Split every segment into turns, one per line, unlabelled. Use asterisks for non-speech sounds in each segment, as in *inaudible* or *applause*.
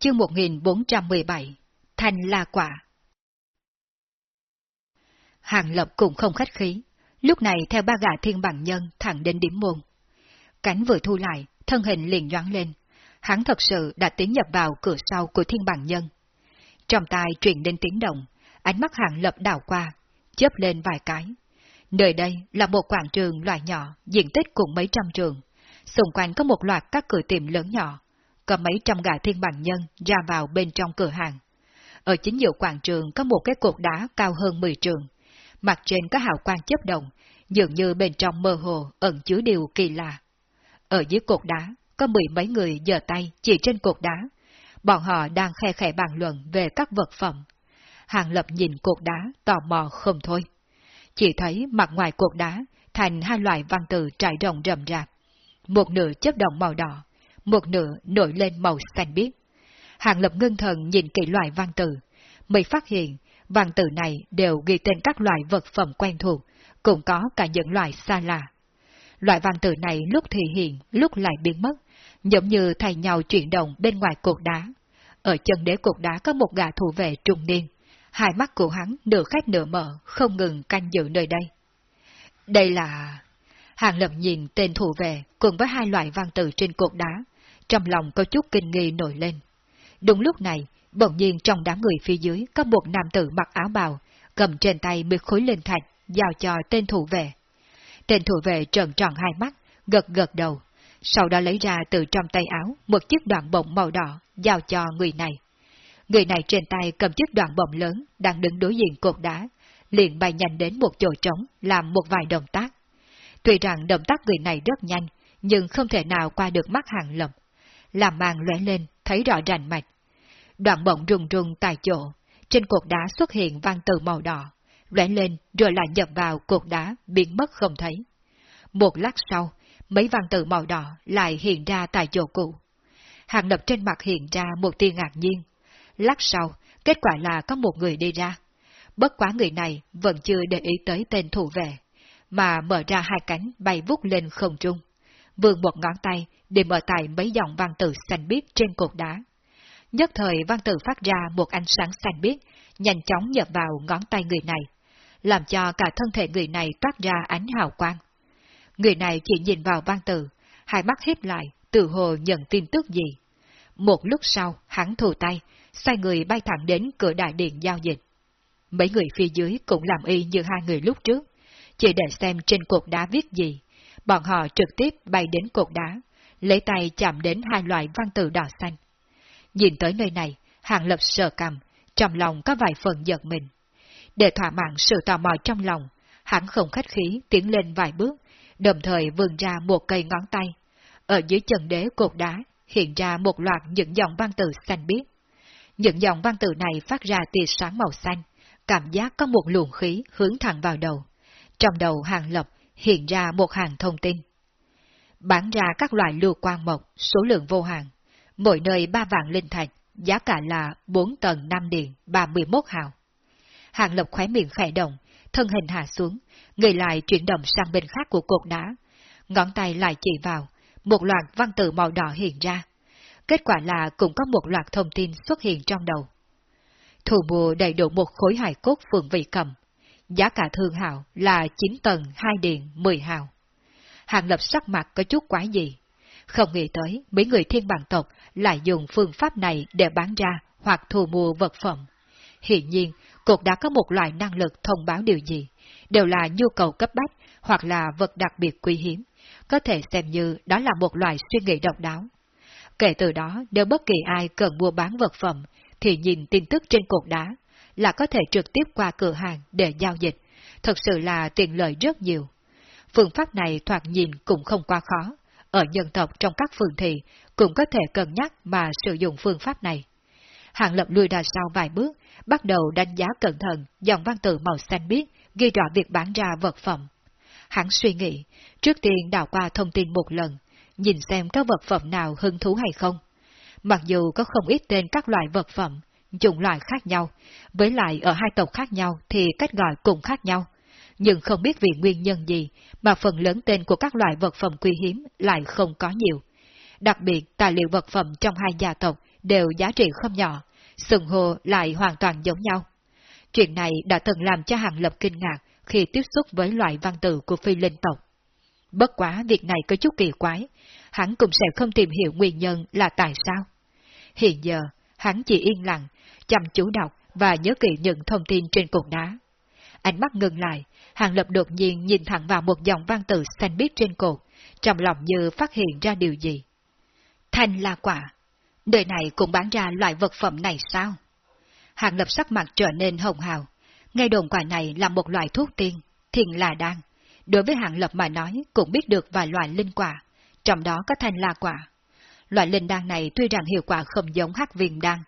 chương 1417, thành La Quả. Hàng Lập cũng không khách khí, lúc này theo ba gã thiên bằng nhân thẳng đến điểm môn. Cánh vừa thu lại, thân hình liền nhoáng lên, hắn thật sự đã tiến nhập vào cửa sau của thiên bằng nhân. Trong tai truyền đến tiếng động, ánh mắt Hàng Lập đảo qua, chớp lên vài cái. Nơi đây là một quảng trường loại nhỏ, diện tích cũng mấy trăm trường. Xung quanh có một loạt các cửa tiệm lớn nhỏ, có mấy trăm gã thiên bằng nhân ra vào bên trong cửa hàng. Ở chính giữa quảng trường có một cái cột đá cao hơn 10 trường, mặt trên có hào quang chấp động, dường như bên trong mơ hồ ẩn chứa điều kỳ lạ. Ở dưới cột đá, có mười mấy người giơ tay chỉ trên cột đá. Bọn họ đang khe khẽ bàn luận về các vật phẩm. Hàng Lập nhìn cột đá, tò mò không thôi. Chỉ thấy mặt ngoài cột đá thành hai loại văn tự trải rộng rầm rạp. Một nửa chấp động màu đỏ, một nửa nổi lên màu xanh biếc. Hàng Lập ngưng thần nhìn kỹ loại văn tự, mới phát hiện văn tự này đều ghi tên các loại vật phẩm quen thuộc, cũng có cả những loại xa lạ. Loại văn tự này lúc thì hiện, lúc lại biến mất, giống như thay nhau chuyển động bên ngoài cột đá. Ở chân đế cột đá có một gã thủ vệ trung niên, hai mắt của hắn nửa khách nửa mở, không ngừng canh giữ nơi đây. Đây là... Hàng lập nhìn tên thủ vệ cùng với hai loại văn tự trên cột đá, trong lòng có chút kinh nghi nổi lên. Đúng lúc này, bỗng nhiên trong đám người phía dưới có một nam tử mặc áo bào, cầm trên tay một khối lên thạch, giao cho tên thủ vệ. Tên thủ vệ trợn tròn hai mắt, gật gật đầu, sau đó lấy ra từ trong tay áo một chiếc đoạn bổng màu đỏ, giao cho người này. Người này trên tay cầm chiếc đoạn bổng lớn, đang đứng đối diện cột đá, liền bay nhanh đến một chỗ trống, làm một vài động tác. Tuy rằng động tác người này rất nhanh, nhưng không thể nào qua được mắt hàng lầm. Làm màn lóe lên, thấy rõ rành mạch. Đoạn bổng rung rung tại chỗ, trên cột đá xuất hiện văn từ màu đỏ, lóe lên rồi lại nhập vào cột đá, biến mất không thấy. Một lát sau, mấy văn từ màu đỏ lại hiện ra tại chỗ cũ. Hàng lập trên mặt hiện ra một tia ngạc nhiên. Lát sau, kết quả là có một người đi ra. Bất quá người này vẫn chưa để ý tới tên thủ vệ, mà mở ra hai cánh bay vút lên không trung. Vươn một ngón tay để mở tại mấy dòng văn tự xanh biếc trên cột đá. Nhất thời văn tự phát ra một ánh sáng xanh biếc, nhanh chóng nhập vào ngón tay người này, làm cho cả thân thể người này toát ra ánh hào quang. Người này chỉ nhìn vào văn tự, hai mắt híp lại, tự hồ nhận tin tức gì. Một lúc sau, hắn thù tay, xoay người bay thẳng đến cửa đại điện giao dịch. Mấy người phía dưới cũng làm y như hai người lúc trước, chỉ để xem trên cột đá viết gì. Bọn họ trực tiếp bay đến cột đá, lấy tay chạm đến hai loại văn tự đỏ xanh. Nhìn tới nơi này, hàng lập sờ cầm, trong lòng có vài phần giật mình. Để thỏa mãn sự tò mò trong lòng, hắn không khách khí tiến lên vài bước, đồng thời vươn ra một cây ngón tay. Ở dưới chân đế cột đá hiện ra một loạt những dòng văn tự xanh biếc. Những dòng văn tự này phát ra tia sáng màu xanh, cảm giác có một luồng khí hướng thẳng vào đầu. Trong đầu hàng lập hiện ra một hàng thông tin. Bán ra các loại lưu quang mộc, số lượng vô hạn. Mỗi nơi ba vạn linh thạch, giá cả là 4 tầng 5 điện, 31 hào. Hàng lập khóe miệng khẽ động, thân hình hạ xuống, người lại chuyển động sang bên khác của cột đá. Ngón tay lại chỉ vào, một loạt văn tự màu đỏ hiện ra. Kết quả là cũng có một loạt thông tin xuất hiện trong đầu. Thủ mùa đầy đủ một khối hải cốt phường vị cầm. Giá cả thương hào là 9 tầng 2 điện 10 hào. Hàng lập sắc mặt có chút quái gì. Không nghĩ tới mấy người thiên bằng tộc lại dùng phương pháp này để bán ra hoặc thu mua vật phẩm. Hiện nhiên, cột đã có một loại năng lực thông báo điều gì, đều là nhu cầu cấp bách hoặc là vật đặc biệt quý hiếm, có thể xem như đó là một loại suy nghĩ độc đáo. Kể từ đó, nếu bất kỳ ai cần mua bán vật phẩm, thì nhìn tin tức trên cột đá, là có thể trực tiếp qua cửa hàng để giao dịch, thật sự là tiện lợi rất nhiều. Phương pháp này thoạt nhìn cũng không quá khó, ở nhân tộc trong các phường thị cũng có thể cân nhắc mà sử dụng phương pháp này. Hàng lập lùi ra sau vài bước, bắt đầu đánh giá cẩn thận dòng văn tự màu xanh biếc ghi rõ việc bán ra vật phẩm. Hắn suy nghĩ, trước tiên đào qua thông tin một lần, nhìn xem có vật phẩm nào hứng thú hay không. Mặc dù có không ít tên các loại vật phẩm, chủng loại khác nhau, với lại ở hai tộc khác nhau thì cách gọi cũng khác nhau. Nhưng không biết vì nguyên nhân gì mà phần lớn tên của các loại vật phẩm quý hiếm lại không có nhiều. Đặc biệt tài liệu vật phẩm trong hai gia tộc đều giá trị không nhỏ, sừng hồ lại hoàn toàn giống nhau. Chuyện này đã từng làm cho Hàng Lập kinh ngạc khi tiếp xúc với loại văn tự của phi linh tộc. Bất quá việc này có chút kỳ quái, hắn cũng sẽ không tìm hiểu nguyên nhân là tại sao. Hiện giờ, hắn chỉ yên lặng, chăm chú đọc và nhớ kỹ những thông tin trên cục đá. Ánh mắt ngừng lại, Hàng Lập đột nhiên nhìn thẳng vào một dòng văn tự xanh biếc trên cột, trong lòng như phát hiện ra điều gì. Thanh la quả. Đời này cũng bán ra loại vật phẩm này sao? Hàng Lập sắc mặt trở nên hồng hào. Ngay đồn quả này là một loại thuốc tiên, thiền là đan. Đối với Hàng Lập mà nói cũng biết được vài loại linh quả, trong đó có thanh la quả. Loại linh đan này tuy rằng hiệu quả không giống hắc viêm đan,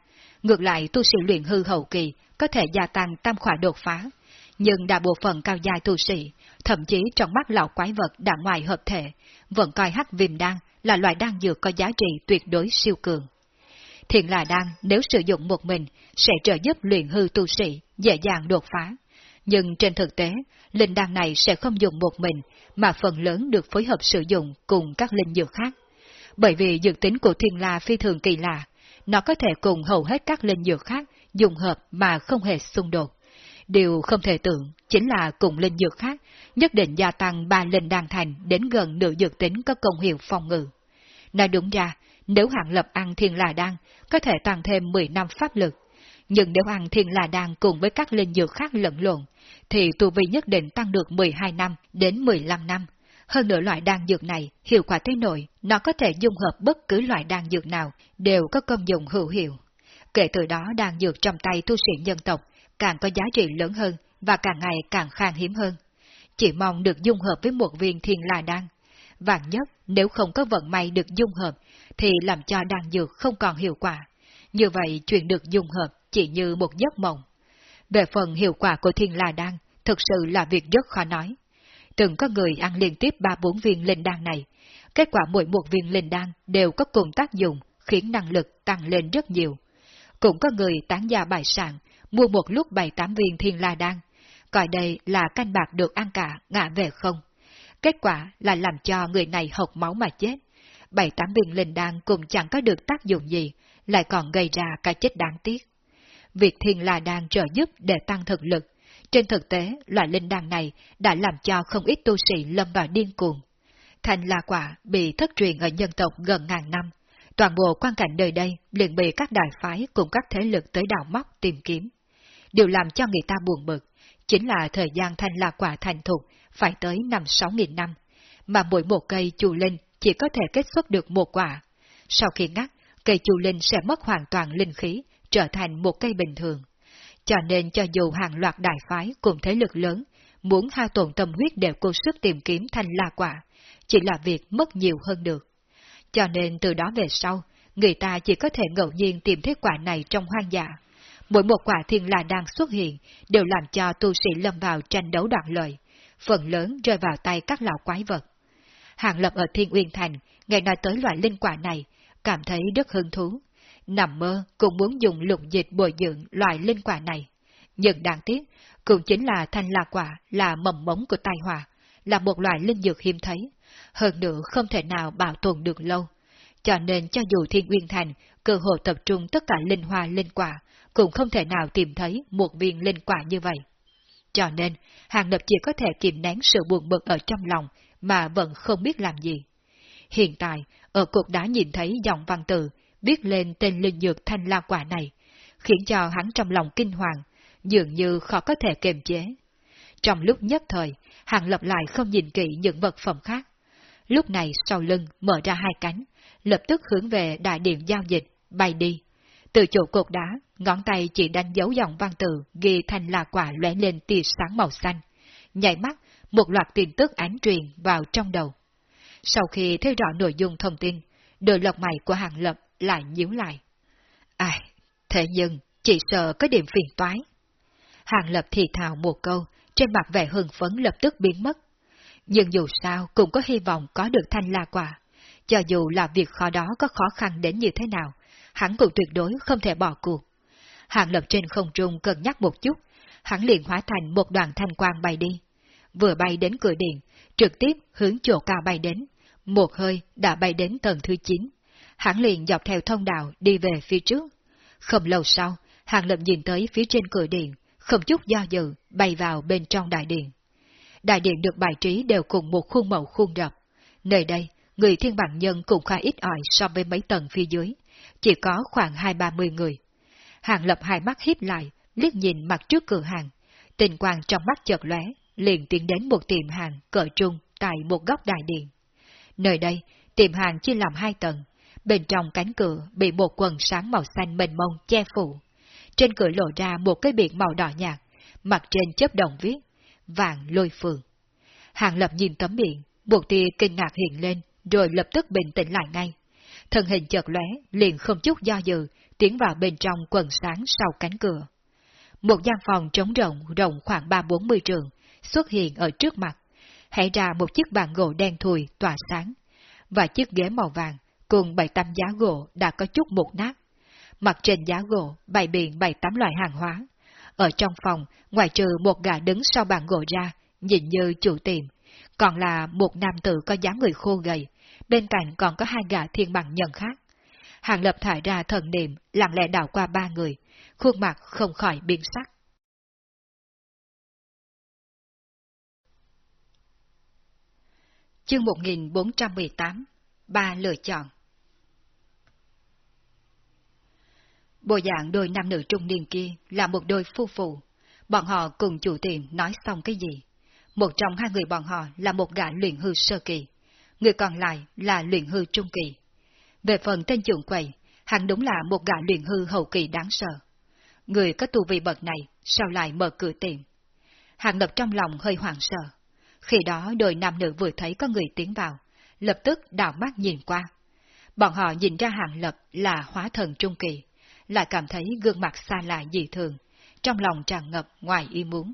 ngược lại tu sĩ luyện hư hậu kỳ có thể gia tăng tam khỏa đột phá, nhưng đa bộ phận cao dài tu sĩ, thậm chí trong mắt lão quái vật đã ngoài hợp thể, vẫn coi hắc viêm đan là loại đan dược có giá trị tuyệt đối siêu cường. Thiện là đan nếu sử dụng một mình sẽ trợ giúp luyện hư tu sĩ dễ dàng đột phá. Nhưng trên thực tế, linh đan này sẽ không dùng một mình, mà phần lớn được phối hợp sử dụng cùng các linh dược khác. Bởi vì dược tính của thiên la phi thường kỳ lạ, nó có thể cùng hầu hết các linh dược khác dùng hợp mà không hề xung đột. Điều không thể tưởng chính là cùng linh dược khác nhất định gia tăng ba linh đan thành đến gần nửa dược tính có công hiệu phòng ngự. Nói đúng ra, nếu hạng lập ăn thiên là đan, có thể tăng thêm 10 năm pháp lực. Nhưng nếu ăn thiên là đan cùng với các linh dược khác lẫn lộn, thì tu vi nhất định tăng được 12 năm đến 15 năm. Hơn nữa loại đan dược này, hiệu quả thế nổi, nó có thể dung hợp bất cứ loại đan dược nào, đều có công dụng hữu hiệu. Kể từ đó đan dược trong tay tu sĩ nhân tộc càng có giá trị lớn hơn và càng ngày càng khan hiếm hơn. Chỉ mong được dung hợp với một viên thiên la đan. Vạn nhất, nếu không có vận may được dung hợp, thì làm cho đan dược không còn hiệu quả. Như vậy chuyện được dung hợp chỉ như một giấc mộng. Về phần hiệu quả của thiên la đan, thực sự là việc rất khó nói. Từng có người ăn liên tiếp ba bốn viên linh đan này, kết quả mỗi một viên linh đan đều có cùng tác dụng khiến năng lực tăng lên rất nhiều. Cũng có người tán gia bài sản, mua một lúc bảy tám viên thiên la đan, coi đây là canh bạc được ăn cả, ngã về không. Kết quả là làm cho người này hộc máu mà chết. Bảy tám viên linh đan cũng chẳng có được tác dụng gì, lại còn gây ra cái chết đáng tiếc. Việc thiên la đan trợ giúp để tăng thực lực, trên thực tế loại linh đan này đã làm cho không ít tu sĩ lâm vào điên cuồng. Thành la quả bị thất truyền ở nhân tộc gần ngàn năm, toàn bộ quan cảnh đời đây liền bị các đại phái cùng các thế lực tới đào móc tìm kiếm. Điều làm cho người ta buồn bực, chính là thời gian thanh la quả thành thục phải tới năm sáu nghìn năm, mà mỗi một cây chu linh chỉ có thể kết xuất được một quả. Sau khi ngắt, cây chu linh sẽ mất hoàn toàn linh khí, trở thành một cây bình thường. Cho nên cho dù hàng loạt đại phái cùng thế lực lớn, muốn hao tổn tâm huyết để cố sức tìm kiếm thanh la quả, chỉ là việc mất nhiều hơn được. Cho nên từ đó về sau, người ta chỉ có thể ngẫu nhiên tìm thấy quả này trong hoang dã. Mỗi một quả thiên la đang xuất hiện đều làm cho tu sĩ lâm vào tranh đấu đoạn lợi, phần lớn rơi vào tay các lão quái vật. Hàng Lập ở Thiên Uyên Thành, nghe nói tới loại linh quả này, cảm thấy rất hứng thú. Nằm mơ cũng muốn dùng lục dịch bồi dưỡng loại linh quả này. Nhưng đáng tiếc, cũng chính là thanh lạc quả là mầm mống của tai họa, là một loại linh dược hiếm thấy, hơn nữa không thể nào bảo tồn được lâu. Cho nên cho dù Thiên nguyên Thành cơ hội tập trung tất cả linh hoa linh quả, cũng không thể nào tìm thấy một viên linh quả như vậy. Cho nên, Hàng Lập chỉ có thể kìm nén sự buồn bực ở trong lòng, mà vẫn không biết làm gì. Hiện tại, ở cuộc đã nhìn thấy dòng văn tự, viết lên tên linh dược thanh la quả này, khiến cho hắn trong lòng kinh hoàng, dường như khó có thể kiềm chế. Trong lúc nhất thời, Hàng Lập lại không nhìn kỹ những vật phẩm khác. Lúc này sau lưng mở ra hai cánh, lập tức hướng về đại điện giao dịch, bay đi. Từ chỗ cột đá, ngón tay chỉ đánh dấu dòng văn tự ghi thành là quả lóe lên tia sáng màu xanh. Nhảy mắt, một loạt tin tức ánh truyền vào trong đầu. Sau khi thấy rõ nội dung thông tin, đôi lọc mày của hàng lập lại nhíu lại. Ai, thế nhưng, chỉ sợ có điểm phiền toái. Hàng lập thì thào một câu, trên mặt vẻ hưng phấn lập tức biến mất. Nhưng dù sao cũng có hy vọng có được thanh la quả. Cho dù là việc khó đó có khó khăn đến như thế nào, hắn cũng tuyệt đối không thể bỏ cuộc. Hàng lập trên không trung cân nhắc một chút, hắn liền hóa thành một đoàn thanh quang bay đi. Vừa bay đến cửa điện, trực tiếp hướng chỗ cao bay đến, một hơi đã bay đến tầng thứ 9. Hắn liền dọc theo thông đạo đi về phía trước. Không lâu sau, Hàng Lập nhìn tới phía trên cửa điện, không chút do dự, bay vào bên trong đại điện. Đại điện được bài trí đều cùng một khuôn mẫu khuôn rập. Nơi đây, người thiên bản nhân cũng khá ít ỏi so với mấy tầng phía dưới, chỉ có khoảng hai ba mươi người. Hàng Lập hai mắt hiếp lại, liếc nhìn mặt trước cửa hàng. Tình quang trong mắt chợt lóe, liền tiến đến một tiệm hàng cỡ trung tại một góc đại điện. Nơi đây, tiệm hàng chia làm hai tầng, bên trong cánh cửa bị một quần sáng màu xanh mênh mông che phủ. Trên cửa lộ ra một cái biển màu đỏ nhạt, mặt trên chớp đồng viết, vàng lôi phường. Hàng lập nhìn tấm biển, một tia kinh ngạc hiện lên, rồi lập tức bình tĩnh lại ngay. Thân hình chợt lóe, liền không chút do dự, tiến vào bên trong quần sáng sau cánh cửa. Một gian phòng trống rộng, rộng khoảng ba bốn mươi trường, xuất hiện ở trước mặt. Hãy ra một chiếc bàn gỗ đen thùi tỏa sáng, và chiếc ghế màu vàng cùng bảy tám giá gỗ đã có chút mục nát. Mặt trên giá gỗ bày biện bảy tám loại hàng hóa. Ở trong phòng, ngoài trừ một gã đứng sau bàn gỗ ra, nhìn như chủ tiệm, còn là một nam tử có dáng người khô gầy, bên cạnh còn có hai gã thiên bằng nhân khác. Hàng lập thải ra thần niệm, lặng lẽ đảo qua ba người, khuôn mặt không khỏi biến sắc. Chương 1418 Ba lựa chọn Bộ dạng đôi nam nữ trung niên kia là một đôi phu phụ. Bọn họ cùng chủ tiệm nói xong cái gì? Một trong hai người bọn họ là một gã luyện hư sơ kỳ, người còn lại là luyện hư trung kỳ. Về phần tên trưởng quầy, hắn đúng là một gã luyện hư hậu kỳ đáng sợ. Người có tu vị bậc này sao lại mở cửa tiệm? Hàng lập trong lòng hơi hoảng sợ. Khi đó đôi nam nữ vừa thấy có người tiến vào, lập tức đảo mắt nhìn qua. Bọn họ nhìn ra hàng lập là hóa thần trung kỳ, lại cảm thấy gương mặt xa lạ dị thường, trong lòng tràn ngập ngoài ý muốn.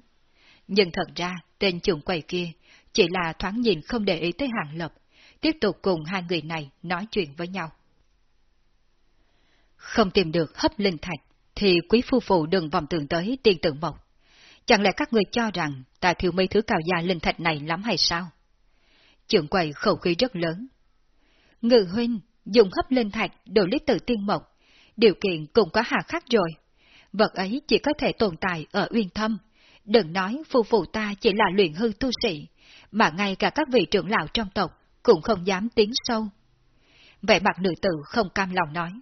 Nhưng thật ra, tên trưởng quầy kia chỉ là thoáng nhìn không để ý tới hàng lập, tiếp tục cùng hai người này nói chuyện với nhau. Không tìm được hấp linh thạch, thì quý phu phụ đừng vòng tưởng tới tiên tượng mộc. Chẳng lẽ các người cho rằng ta thiếu mấy thứ cao gia linh thạch này lắm hay sao? Trưởng quầy khẩu khí rất lớn. Ngự huynh, dùng hấp linh thạch đổi lấy từ tiên mộc, điều kiện cũng có hà khắc rồi. Vật ấy chỉ có thể tồn tại ở uyên thâm. Đừng nói phu phụ ta chỉ là luyện hư tu sĩ, mà ngay cả các vị trưởng lão trong tộc cũng không dám tiến sâu. Vẻ mặt nữ tử không cam lòng nói.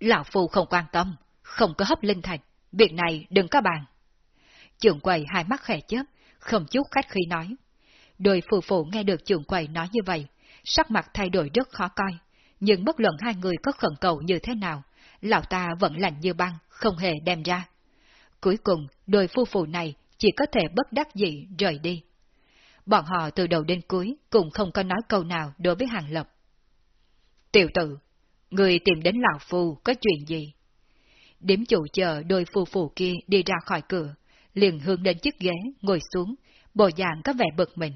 Lão phu không quan tâm, không có hấp linh thạch, việc này đừng có bàn. Trưởng quầy hai mắt khẽ chớp, không chút khách khí nói. Đôi phù phụ nghe được trưởng quầy nói như vậy, sắc mặt thay đổi rất khó coi, nhưng bất luận hai người có khẩn cầu như thế nào, lão ta vẫn lạnh như băng, không hề đem ra. Cuối cùng, đôi phu phụ này chỉ có thể bất đắc dĩ rời đi. Bọn họ từ đầu đến cuối cũng không có nói câu nào đối với Hàng Lập. Tiểu tử, người tìm đến lão phu có chuyện gì? Điểm chủ chờ đôi phu phụ kia đi ra khỏi cửa, liền hướng đến chiếc ghế, ngồi xuống, bộ dạng có vẻ bực mình.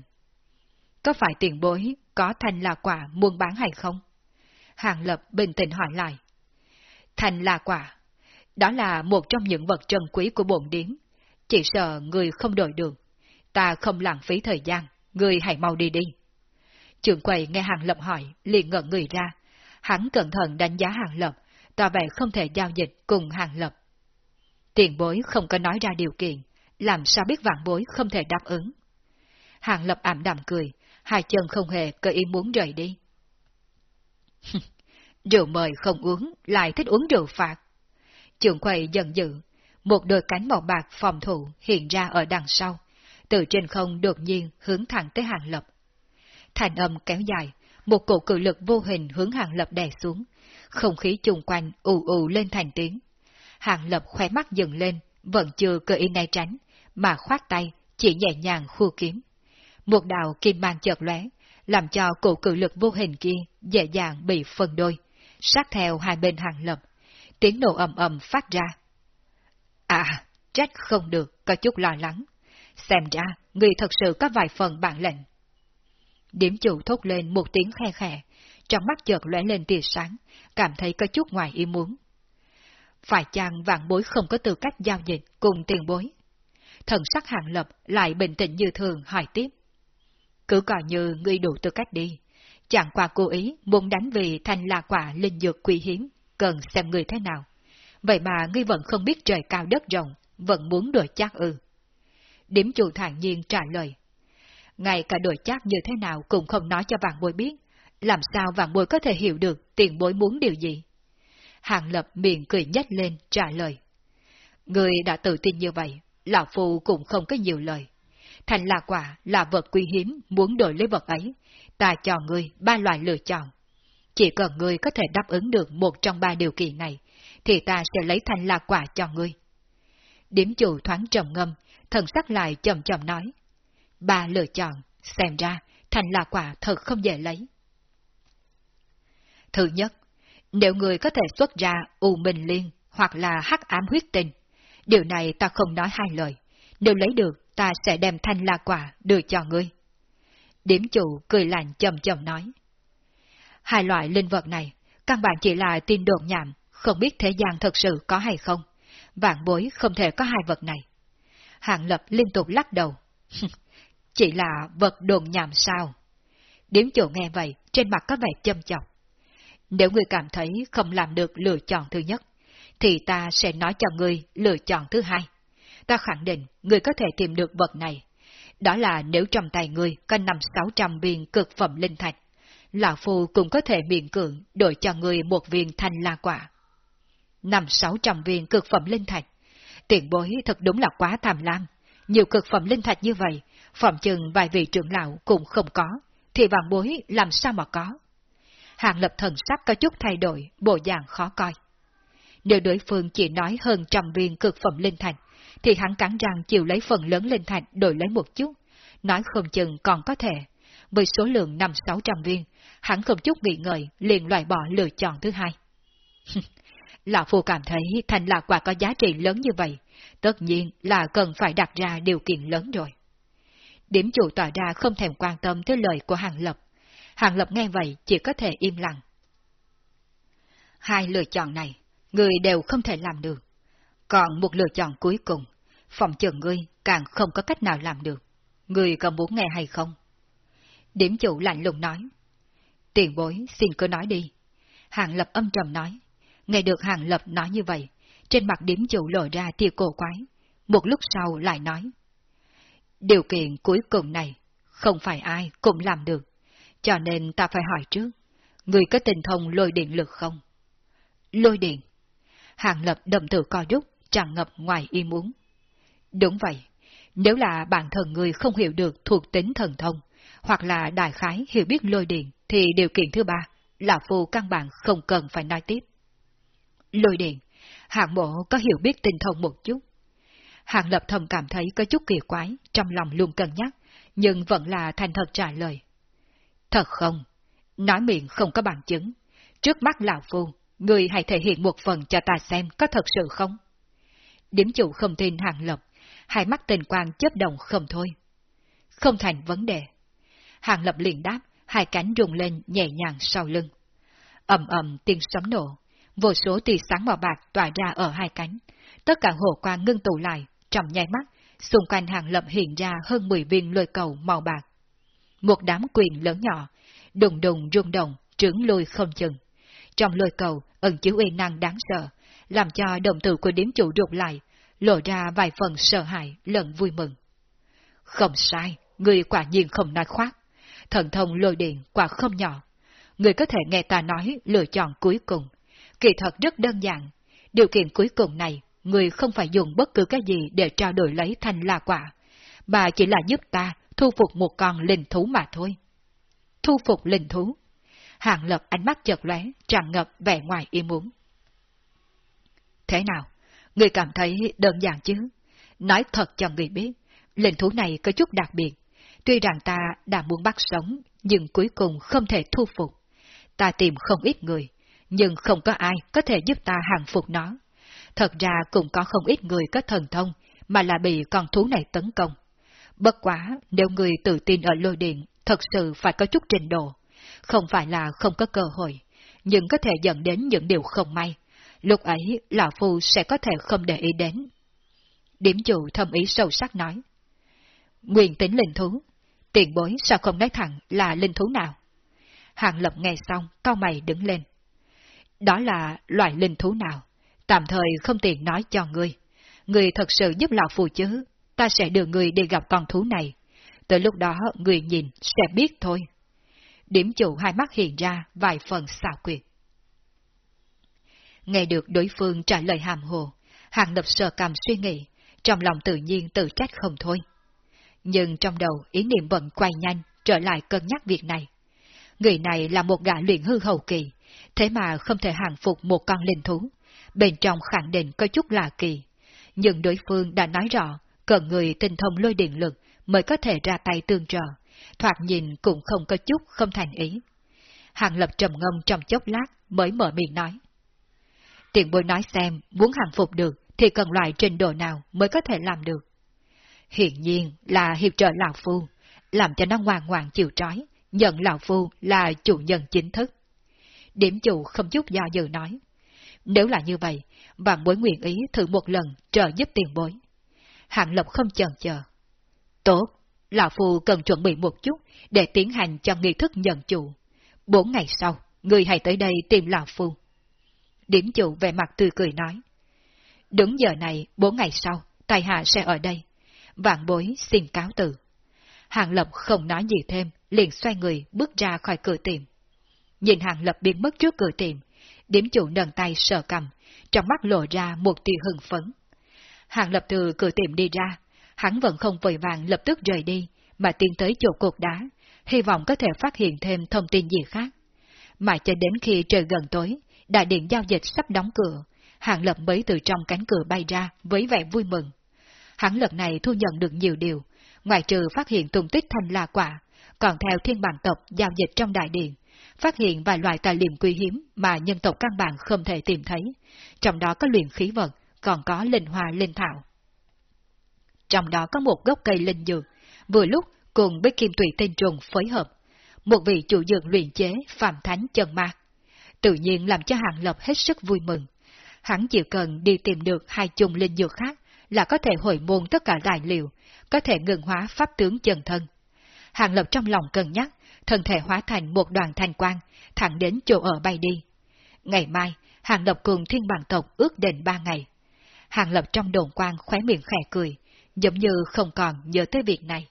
Có phải tiền bối, có thành là quả muôn bán hay không? Hàng Lập bình tĩnh hỏi lại. Thành là quả, đó là một trong những vật trân quý của bổn điếm, chỉ sợ người không đổi được. Ta không lãng phí thời gian, người hãy mau đi đi. Trường quầy nghe Hàng Lập hỏi, liền ngẩn người ra. Hắn cẩn thận đánh giá Hàng Lập, tỏ vẻ không thể giao dịch cùng Hàng Lập. Tiền bối không có nói ra điều kiện, làm sao biết vạn bối không thể đáp ứng. Hàng Lập ảm đạm cười, hai chân không hề cơ ý muốn rời đi. *laughs* rượu mời không uống, lại thích uống rượu phạt. Trường quầy giận dữ, một đôi cánh màu bạc phòng thủ hiện ra ở đằng sau, từ trên không đột nhiên hướng thẳng tới hàng lập. Thành âm kéo dài, một cổ cự lực vô hình hướng hàng lập đè xuống, không khí chung quanh ù ù lên thành tiếng. Hàng lập khóe mắt dừng lên, vẫn chưa cơ ý né tránh, mà khoát tay, chỉ nhẹ nhàng khu kiếm. Một đạo kim mang chợt lóe, làm cho cổ cự lực vô hình kia dễ dàng bị phân đôi, sát theo hai bên hàng lập. Tiếng nổ ầm ầm phát ra. À, trách không được, có chút lo lắng. Xem ra, người thật sự có vài phần bản lệnh. Điểm chủ thốt lên một tiếng khe khẽ, trong mắt chợt lóe lên tia sáng, cảm thấy có chút ngoài ý muốn. Phải chăng vạn bối không có tư cách giao dịch cùng tiền bối? Thần sắc hàng lập lại bình tĩnh như thường hỏi tiếp. Cứ coi như ngươi đủ tư cách đi, chẳng qua cố ý muốn đánh vì thành là quả linh dược quý hiếm, cần xem người thế nào. Vậy mà ngươi vẫn không biết trời cao đất rộng, vẫn muốn đổi chắc ư. Điểm chủ thản nhiên trả lời. Ngay cả đổi chắc như thế nào cũng không nói cho vạn bối biết, làm sao vạn bối có thể hiểu được tiền bối muốn điều gì. Hàng lập miệng cười nhếch lên trả lời. Người đã tự tin như vậy, Lão Phu cũng không có nhiều lời. Thành là quả là vật quý hiếm, muốn đổi lấy vật ấy. Ta cho ngươi ba loại lựa chọn. Chỉ cần ngươi có thể đáp ứng được một trong ba điều kiện này, thì ta sẽ lấy thành là quả cho ngươi. Điểm chủ thoáng trầm ngâm, thần sắc lại chậm chậm nói. Ba lựa chọn, xem ra, thành là quả thật không dễ lấy. Thứ nhất, nếu người có thể xuất ra U Minh Liên hoặc là hắc ám huyết tình, điều này ta không nói hai lời. Nếu lấy được, ta sẽ đem thanh la quả đưa cho ngươi. Điểm chủ cười lạnh chầm chầm nói. Hai loại linh vật này, căn bản chỉ là tin đồn nhảm, không biết thế gian thật sự có hay không. Vạn bối không thể có hai vật này. Hạng lập liên tục lắc đầu. *laughs* chỉ là vật đồn nhảm sao? Điểm chủ nghe vậy, trên mặt có vẻ châm chọc. Nếu ngươi cảm thấy không làm được lựa chọn thứ nhất, thì ta sẽ nói cho ngươi lựa chọn thứ hai. Ta khẳng định ngươi có thể tìm được vật này. Đó là nếu trong tay ngươi có năm sáu trăm viên cực phẩm linh thạch, Lão Phu cũng có thể miễn cưỡng đổi cho ngươi một viên thanh la quả. Năm sáu trăm viên cực phẩm linh thạch, tiền bối thật đúng là quá tham lam. Nhiều cực phẩm linh thạch như vậy, phòng chừng vài vị trưởng lão cũng không có, thì vàng bối làm sao mà có. Hàng lập thần sắc có chút thay đổi, bộ dạng khó coi. Nếu đối phương chỉ nói hơn trăm viên cực phẩm linh thạch, thì hắn cắn răng chịu lấy phần lớn linh thạch đổi lấy một chút, nói không chừng còn có thể. Với số lượng năm sáu trăm viên, hắn không chút nghĩ ngợi liền loại bỏ lựa chọn thứ hai. *laughs* Lão Phu cảm thấy thành lạc quả có giá trị lớn như vậy, tất nhiên là cần phải đặt ra điều kiện lớn rồi. Điểm chủ tỏ ra không thèm quan tâm tới lời của Hàng Lập. Hàng Lập nghe vậy chỉ có thể im lặng. Hai lựa chọn này, người đều không thể làm được. Còn một lựa chọn cuối cùng, phòng chờ ngươi càng không có cách nào làm được. Ngươi có muốn nghe hay không? Điểm chủ lạnh lùng nói. Tiền bối xin cứ nói đi. Hàng Lập âm trầm nói. Nghe được Hàng Lập nói như vậy, trên mặt điểm chủ lộ ra tia cổ quái. Một lúc sau lại nói. Điều kiện cuối cùng này, không phải ai cũng làm được. Cho nên ta phải hỏi trước, người có tình thông lôi điện lực không? Lôi điện. Hàng lập đầm tự co rút, tràn ngập ngoài ý muốn. Đúng vậy, nếu là bản thân người không hiểu được thuộc tính thần thông, hoặc là đại khái hiểu biết lôi điện, thì điều kiện thứ ba là phù căn bản không cần phải nói tiếp. Lôi điện, hạng mộ có hiểu biết tinh thông một chút. Hạng lập thầm cảm thấy có chút kỳ quái, trong lòng luôn cân nhắc, nhưng vẫn là thành thật trả lời. Thật không? Nói miệng không có bằng chứng. Trước mắt lão phu, người hãy thể hiện một phần cho ta xem có thật sự không? Điểm chủ không tin hàng lập, hai mắt tình quang chớp động không thôi. Không thành vấn đề. Hàng lập liền đáp, hai cánh rung lên nhẹ nhàng sau lưng. ầm ầm tiếng sấm nổ, vô số tia sáng màu bạc tỏa ra ở hai cánh. Tất cả hồ quang ngưng tụ lại, trong nháy mắt, xung quanh hàng lập hiện ra hơn 10 viên lôi cầu màu bạc một đám quyền lớn nhỏ, đùng đùng rung động, trướng lôi không chừng. Trong lôi cầu, ẩn chứa uy năng đáng sợ, làm cho đồng tử của điếm chủ rụt lại, lộ ra vài phần sợ hãi lẫn vui mừng. Không sai, người quả nhiên không nói khoác. Thần thông lôi điện quả không nhỏ. Người có thể nghe ta nói lựa chọn cuối cùng. Kỳ thật rất đơn giản. Điều kiện cuối cùng này, người không phải dùng bất cứ cái gì để trao đổi lấy thành la quả, mà chỉ là giúp ta thu phục một con linh thú mà thôi. Thu phục linh thú. Hàng lập ánh mắt chợt lóe, tràn ngập vẻ ngoài ý muốn. Thế nào? Người cảm thấy đơn giản chứ? Nói thật cho người biết, linh thú này có chút đặc biệt. Tuy rằng ta đã muốn bắt sống, nhưng cuối cùng không thể thu phục. Ta tìm không ít người, nhưng không có ai có thể giúp ta hàng phục nó. Thật ra cũng có không ít người có thần thông, mà là bị con thú này tấn công. Bất quá, nếu người tự tin ở lôi điện, thật sự phải có chút trình độ. Không phải là không có cơ hội, nhưng có thể dẫn đến những điều không may. Lúc ấy, Lão Phu sẽ có thể không để ý đến. Điểm chủ thâm ý sâu sắc nói. Nguyện tính linh thú, tiền bối sao không nói thẳng là linh thú nào? Hàng Lập nghe xong, cao mày đứng lên. Đó là loại linh thú nào? Tạm thời không tiện nói cho ngươi. Ngươi thật sự giúp lão phù chứ, ta sẽ đưa ngươi đi gặp con thú này. Tới lúc đó người nhìn sẽ biết thôi. Điểm chủ hai mắt hiện ra vài phần xào quyệt. Nghe được đối phương trả lời hàm hồ, hàng lập sờ cầm suy nghĩ, trong lòng tự nhiên tự trách không thôi. Nhưng trong đầu ý niệm vẫn quay nhanh, trở lại cân nhắc việc này. Người này là một gã luyện hư hậu kỳ, thế mà không thể hàng phục một con linh thú. Bên trong khẳng định có chút lạ kỳ. Nhưng đối phương đã nói rõ, cần người tinh thông lôi điện lực mới có thể ra tay tương trợ, thoạt nhìn cũng không có chút không thành ý. Hàng lập trầm ngâm trong chốc lát mới mở miệng nói. Tiền bối nói xem, muốn hàng phục được thì cần loại trình độ nào mới có thể làm được. Hiện nhiên là hiệp trợ Lão Phu, làm cho nó ngoan ngoan chịu trói, nhận Lão Phu là chủ nhân chính thức. Điểm chủ không chút do dự nói. Nếu là như vậy, vạn bối nguyện ý thử một lần trợ giúp tiền bối. Hạng Lộc không chần chờ. Tốt, Lão Phu cần chuẩn bị một chút để tiến hành cho nghi thức nhận chủ. Bốn ngày sau, người hãy tới đây tìm Lão Phu. Điểm chủ về mặt tươi cười nói. Đúng giờ này, bốn ngày sau, tài hạ sẽ ở đây. Vạn bối xin cáo từ. Hàng Lập không nói gì thêm, liền xoay người bước ra khỏi cửa tiệm. Nhìn Hàng Lập biến mất trước cửa tiệm, điểm chủ nâng tay sờ cầm, trong mắt lộ ra một tia hưng phấn. Hàng Lập từ cửa tiệm đi ra, hắn vẫn không vội vàng lập tức rời đi, mà tiến tới chỗ cột đá, hy vọng có thể phát hiện thêm thông tin gì khác. Mà cho đến khi trời gần tối, đại điện giao dịch sắp đóng cửa, hạng Lập mới từ trong cánh cửa bay ra với vẻ vui mừng. Hắn lần này thu nhận được nhiều điều, ngoài trừ phát hiện tung tích thanh la quả, còn theo thiên bản tộc giao dịch trong đại điện, phát hiện vài loại tài liệu quý hiếm mà nhân tộc căn bản không thể tìm thấy, trong đó có luyện khí vật, còn có linh hoa linh thảo. Trong đó có một gốc cây linh dược, vừa lúc cùng với kim tùy tên trùng phối hợp, một vị chủ dược luyện chế phạm thánh chân ma. Tự nhiên làm cho Hàng Lập hết sức vui mừng. Hắn chỉ cần đi tìm được hai chung linh dược khác là có thể hồi môn tất cả tài liệu, có thể ngừng hóa pháp tướng chân thân. Hàng Lập trong lòng cân nhắc, thân thể hóa thành một đoàn thanh quang, thẳng đến chỗ ở bay đi. Ngày mai, Hàng Lập cùng thiên bằng tộc ước định ba ngày. Hàng Lập trong đồn quang khóe miệng khẽ cười, giống như không còn nhớ tới việc này.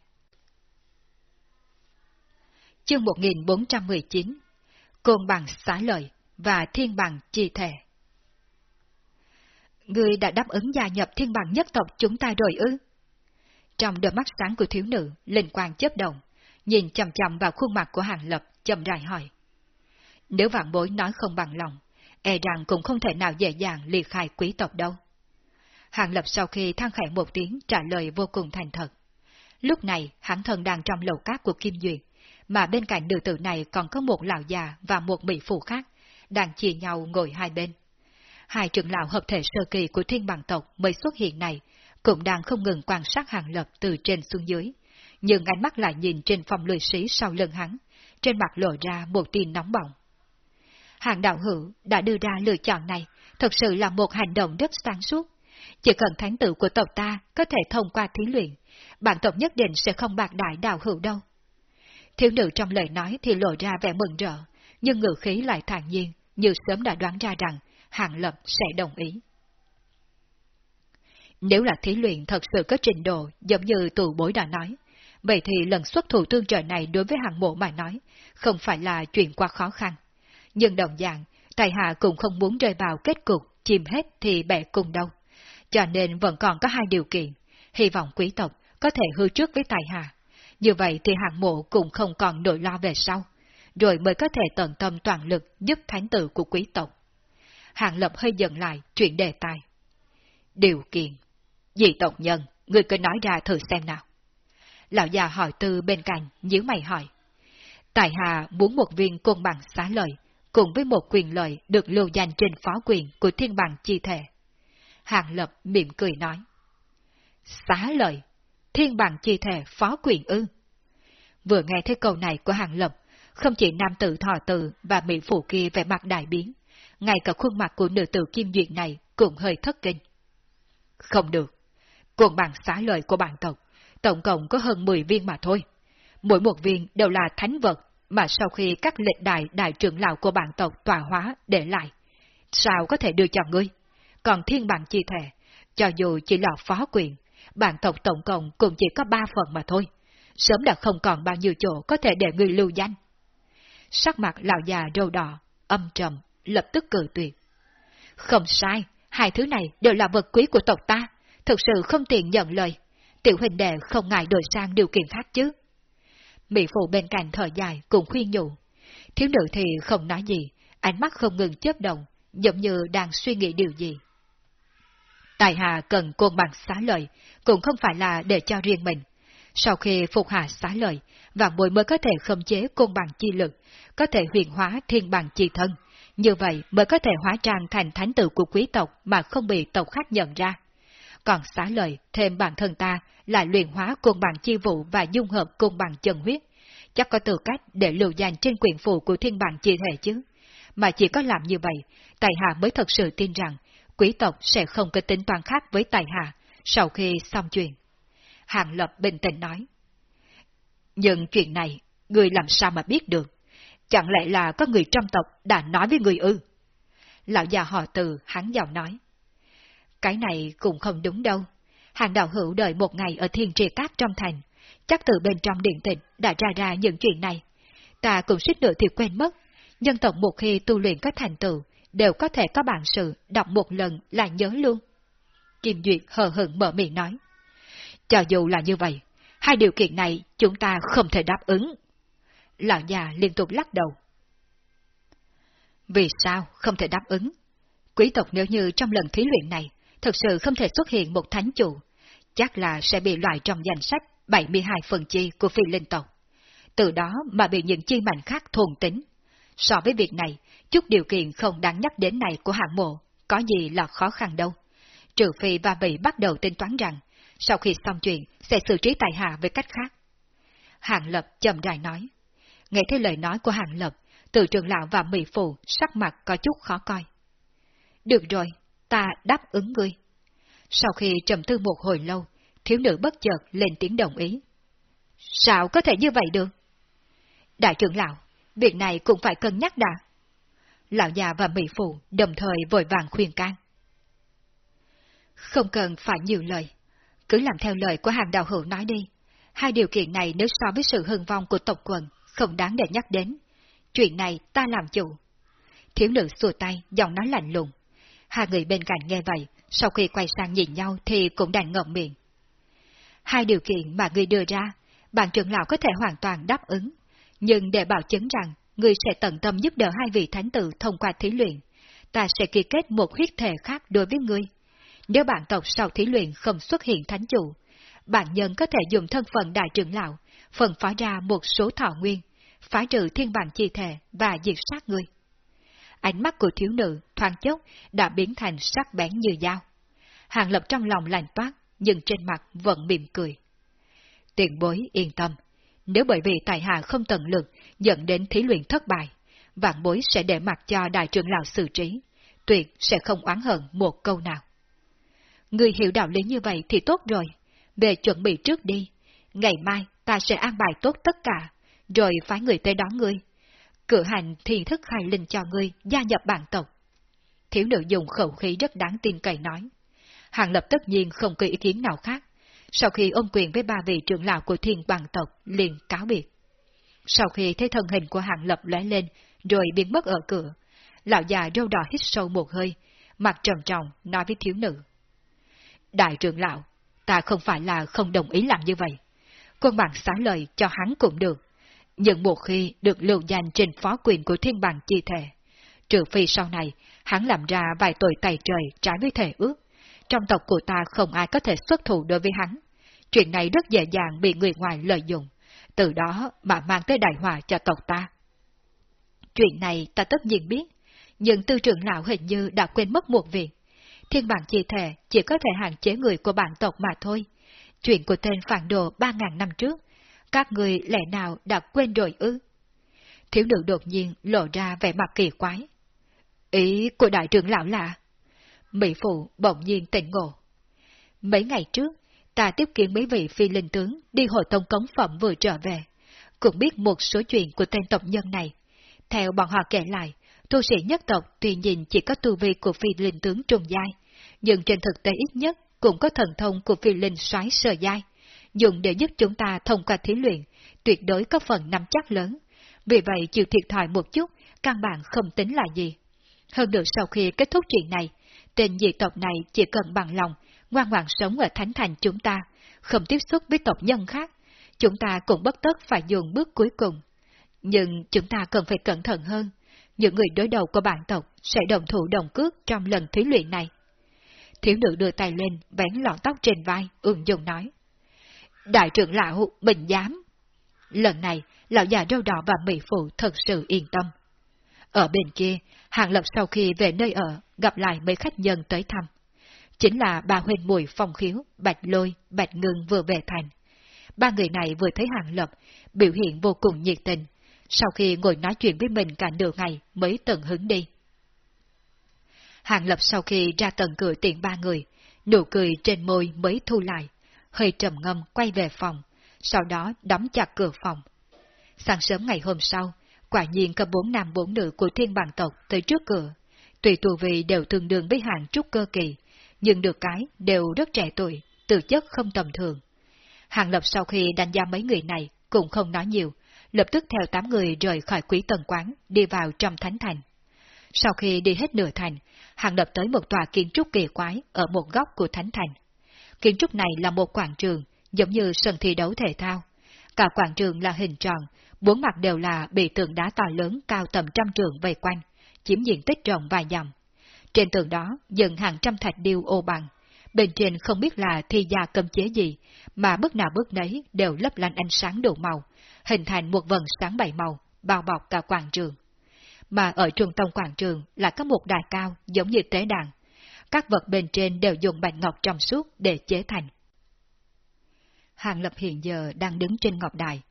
Chương 1419 Côn bằng xá lợi và thiên bằng chi thể Người đã đáp ứng gia nhập thiên bằng nhất tộc chúng ta rồi ư? Trong đôi mắt sáng của thiếu nữ, linh quang chớp động, nhìn chầm chầm vào khuôn mặt của hàng lập, chậm rãi hỏi. Nếu vạn bối nói không bằng lòng, e rằng cũng không thể nào dễ dàng liệt khai quý tộc đâu. Hàng lập sau khi than khẽ một tiếng trả lời vô cùng thành thật. Lúc này, hắn thân đang trong lầu cát của Kim Duyệt, mà bên cạnh nữ tử này còn có một lão già và một mỹ phụ khác, đang chia nhau ngồi hai bên. Hai trưởng lão hợp thể sơ kỳ của thiên bằng tộc mới xuất hiện này, cũng đang không ngừng quan sát hàng lập từ trên xuống dưới, nhưng ánh mắt lại nhìn trên phòng lười sĩ sau lưng hắn, trên mặt lộ ra một tin nóng bỏng. Hàng đạo hữu đã đưa ra lựa chọn này, thật sự là một hành động rất sáng suốt. Chỉ cần thánh tử của tộc ta có thể thông qua thí luyện, bản tộc nhất định sẽ không bạc đại đạo hữu đâu. Thiếu nữ trong lời nói thì lộ ra vẻ mừng rỡ, nhưng ngữ khí lại thản nhiên, như sớm đã đoán ra rằng Hàng Lập sẽ đồng ý. Nếu là thí luyện thật sự có trình độ giống như tù bối đã nói, vậy thì lần xuất thủ tương trợ này đối với hàng mộ mà nói, không phải là chuyện quá khó khăn. Nhưng đồng dạng, Tài Hạ cũng không muốn rơi vào kết cục chìm hết thì bẻ cùng đâu. Cho nên vẫn còn có hai điều kiện, hy vọng quý tộc có thể hư trước với Tài Hạ. Như vậy thì hàng mộ cũng không còn nỗi lo về sau, rồi mới có thể tận tâm toàn lực giúp thánh tử của quý tộc. Hàng Lập hơi dừng lại chuyện đề tài. Điều kiện. Dị tộc nhân, người cứ nói ra thử xem nào. Lão già hỏi tư bên cạnh, nhíu mày hỏi. Tài Hà muốn một viên côn bằng xá lợi, cùng với một quyền lợi được lưu danh trên phó quyền của thiên bằng chi thể. Hàng Lập mỉm cười nói. Xá lợi, thiên bằng chi thể phó quyền ư. Vừa nghe thấy câu này của Hàng Lập, không chỉ nam tử thọ tử và mỹ phụ kia vẻ mặt đại biến, ngay cả khuôn mặt của nữ tử kim duyệt này cũng hơi thất kinh. Không được, cuồng bằng xá lợi của bản tộc, tổng cộng có hơn 10 viên mà thôi. Mỗi một viên đều là thánh vật, mà sau khi các lịch đại đại trưởng lão của bản tộc tòa hóa để lại, sao có thể đưa cho ngươi? Còn thiên bằng chi thể, cho dù chỉ là phó quyền, bản tộc tổng cộng cũng chỉ có ba phần mà thôi. Sớm đã không còn bao nhiêu chỗ có thể để ngươi lưu danh. Sắc mặt lão già râu đỏ, âm trầm, lập tức cử tuyệt. Không sai, hai thứ này đều là vật quý của tộc ta, thực sự không tiện nhận lời. Tiểu huynh đệ không ngại đổi sang điều kiện khác chứ. Mỹ phụ bên cạnh thở dài cũng khuyên nhủ. Thiếu nữ thì không nói gì, ánh mắt không ngừng chớp động, giống như đang suy nghĩ điều gì. Tài hạ cần côn bằng xá lợi, cũng không phải là để cho riêng mình. Sau khi phục hạ xá lợi, vạn bối mới có thể khống chế côn bằng chi lực, có thể huyền hóa thiên bằng chi thân. Như vậy mới có thể hóa trang thành thánh tử của quý tộc mà không bị tộc khác nhận ra. Còn xá lợi thêm bản thân ta là luyện hóa côn bằng chi vụ và dung hợp côn bằng chân huyết. Chắc có tư cách để lưu danh trên quyền phù của thiên bằng chi thể chứ. Mà chỉ có làm như vậy, Tài Hạ mới thật sự tin rằng quý tộc sẽ không có tính toán khác với Tài Hạ sau khi xong chuyện. Hàng Lập bình tĩnh nói. Nhưng chuyện này, người làm sao mà biết được? Chẳng lẽ là có người trong tộc đã nói với người ư? Lão già họ từ hắn giọng nói. Cái này cũng không đúng đâu. Hàng đạo hữu đợi một ngày ở thiên triệt cát trong thành. Chắc từ bên trong điện tịch đã ra ra những chuyện này. Ta cũng suýt nữa thì quên mất. Nhân tộc một khi tu luyện các thành tựu, đều có thể có bản sự đọc một lần là nhớ luôn. Kim Duyệt hờ hững mở miệng nói. Cho dù là như vậy, hai điều kiện này chúng ta không thể đáp ứng. Lão già liên tục lắc đầu. Vì sao không thể đáp ứng? Quý tộc nếu như trong lần thí luyện này, thực sự không thể xuất hiện một thánh chủ, chắc là sẽ bị loại trong danh sách 72 phần chi của phi linh tộc. Từ đó mà bị những chi mạnh khác thuần tính. So với việc này, chút điều kiện không đáng nhắc đến này của hạng mộ, có gì là khó khăn đâu. Trừ phi ba vị bắt đầu tính toán rằng, sau khi xong chuyện, sẽ xử trí tài hạ với cách khác. Hạng Lập chậm rãi nói. Nghe thấy lời nói của Hạng Lập, từ trường lão và mỹ phụ sắc mặt có chút khó coi. Được rồi, ta đáp ứng ngươi. Sau khi trầm tư một hồi lâu, thiếu nữ bất chợt lên tiếng đồng ý. Sao có thể như vậy được? Đại trưởng lão, việc này cũng phải cân nhắc đã. Lão già và mỹ phụ đồng thời vội vàng khuyên can. Không cần phải nhiều lời, cứ làm theo lời của hàng đạo hữu nói đi. Hai điều kiện này nếu so với sự hưng vong của tộc quần, không đáng để nhắc đến. Chuyện này ta làm chủ. Thiếu nữ xua tay, giọng nói lạnh lùng. Hai người bên cạnh nghe vậy, sau khi quay sang nhìn nhau thì cũng đành ngậm miệng. Hai điều kiện mà người đưa ra, bạn trưởng lão có thể hoàn toàn đáp ứng, nhưng để bảo chứng rằng người sẽ tận tâm giúp đỡ hai vị thánh tử thông qua thí luyện, ta sẽ ký kết một huyết thể khác đối với ngươi. Nếu bạn tộc sau thí luyện không xuất hiện thánh chủ, bạn nhân có thể dùng thân phận đại trưởng lão, phần phá ra một số thọ nguyên, phá trừ thiên bản chi thể và diệt sát người. Ánh mắt của thiếu nữ thoáng chốc đã biến thành sắc bén như dao. Hàng lập trong lòng lạnh toát, nhưng trên mặt vẫn mỉm cười. Tiền bối yên tâm, nếu bởi vì tài hạ không tận lực dẫn đến thí luyện thất bại, vạn bối sẽ để mặt cho đại trưởng lão xử trí, tuyệt sẽ không oán hận một câu nào. Người hiểu đạo lý như vậy thì tốt rồi, về chuẩn bị trước đi, ngày mai ta sẽ an bài tốt tất cả, rồi phái người tới đón ngươi. Cử hành thiền thức khai linh cho ngươi gia nhập bản tộc. Thiếu nữ dùng khẩu khí rất đáng tin cậy nói. Hàng lập tất nhiên không có ý kiến nào khác. Sau khi ôm quyền với ba vị trưởng lão của thiên bằng tộc, liền cáo biệt. Sau khi thấy thân hình của hàng lập lóe lên, rồi biến mất ở cửa, lão già râu đỏ hít sâu một hơi, mặt trầm trọng nói với thiếu nữ. Đại trưởng lão, ta không phải là không đồng ý làm như vậy. Quân bằng xá lời cho hắn cũng được. Nhưng một khi được lưu danh trên phó quyền của thiên bằng chi thể, trừ phi sau này hắn làm ra vài tội tày trời trái với thể ước, trong tộc của ta không ai có thể xuất thủ đối với hắn. Chuyện này rất dễ dàng bị người ngoài lợi dụng, từ đó mà mang tới đại họa cho tộc ta. Chuyện này ta tất nhiên biết, nhưng tư trưởng lão hình như đã quên mất một việc. Thiên bản chi thể chỉ có thể hạn chế người của bản tộc mà thôi. Chuyện của tên phản đồ ba ngàn năm trước, các người lẽ nào đã quên rồi ư? Thiếu nữ đột nhiên lộ ra vẻ mặt kỳ quái. Ý của đại trưởng lão là... Mỹ Phụ bỗng nhiên tỉnh ngộ. Mấy ngày trước, ta tiếp kiến mấy vị phi linh tướng đi hội tông cống phẩm vừa trở về. cũng biết một số chuyện của tên tộc nhân này. Theo bọn họ kể lại, tu sĩ nhất tộc tuy nhìn chỉ có tu vi của phi linh tướng trùng giai, nhưng trên thực tế ít nhất cũng có thần thông của phi linh xoáy sờ dai dùng để giúp chúng ta thông qua thí luyện, tuyệt đối có phần nắm chắc lớn. Vì vậy chịu thiệt thòi một chút, căn bản không tính là gì. Hơn nữa sau khi kết thúc chuyện này, tên dị tộc này chỉ cần bằng lòng, ngoan ngoãn sống ở thánh thành chúng ta, không tiếp xúc với tộc nhân khác, chúng ta cũng bất tất phải dùng bước cuối cùng. Nhưng chúng ta cần phải cẩn thận hơn, những người đối đầu của bản tộc sẽ đồng thủ đồng cước trong lần thí luyện này. Thiếu nữ đưa tay lên, vén lọn tóc trên vai, ương dùng nói. Đại trưởng lão, mình dám. Lần này, lão già râu đỏ và mỹ phụ thật sự yên tâm. Ở bên kia, Hàng Lập sau khi về nơi ở, gặp lại mấy khách nhân tới thăm. Chính là bà huynh mùi phong khiếu, bạch lôi, bạch ngưng vừa về thành. Ba người này vừa thấy Hàng Lập, biểu hiện vô cùng nhiệt tình, sau khi ngồi nói chuyện với mình cả nửa ngày mới tận hứng đi. Hàng Lập sau khi ra tầng cửa tiện ba người, nụ cười trên môi mới thu lại, hơi trầm ngâm quay về phòng, sau đó đóng chặt cửa phòng. Sáng sớm ngày hôm sau, quả nhiên có bốn nam bốn nữ của thiên bằng tộc tới trước cửa. Tùy tù vị đều tương đương với hàng trúc cơ kỳ, nhưng được cái đều rất trẻ tuổi, tự chất không tầm thường. Hàng Lập sau khi đánh giá mấy người này cũng không nói nhiều, lập tức theo tám người rời khỏi quý tần quán, đi vào trong thánh thành. Sau khi đi hết nửa thành, Hàng Lập tới một tòa kiến trúc kỳ quái ở một góc của thánh thành. Kiến trúc này là một quảng trường, giống như sân thi đấu thể thao. Cả quảng trường là hình tròn, bốn mặt đều là bị tượng đá to lớn cao tầm trăm trường vây quanh, chiếm diện tích rộng vài dặm. Trên tường đó dựng hàng trăm thạch điêu ô bằng, bên trên không biết là thi gia cấm chế gì, mà bước nào bước nấy đều lấp lánh ánh sáng đủ màu, hình thành một vần sáng bảy màu, bao bọc cả quảng trường. Mà ở trung tâm quảng trường là có một đài cao giống như tế đàn. Các vật bên trên đều dùng bạch ngọc trong suốt để chế thành. Hàng Lập hiện giờ đang đứng trên ngọc đài,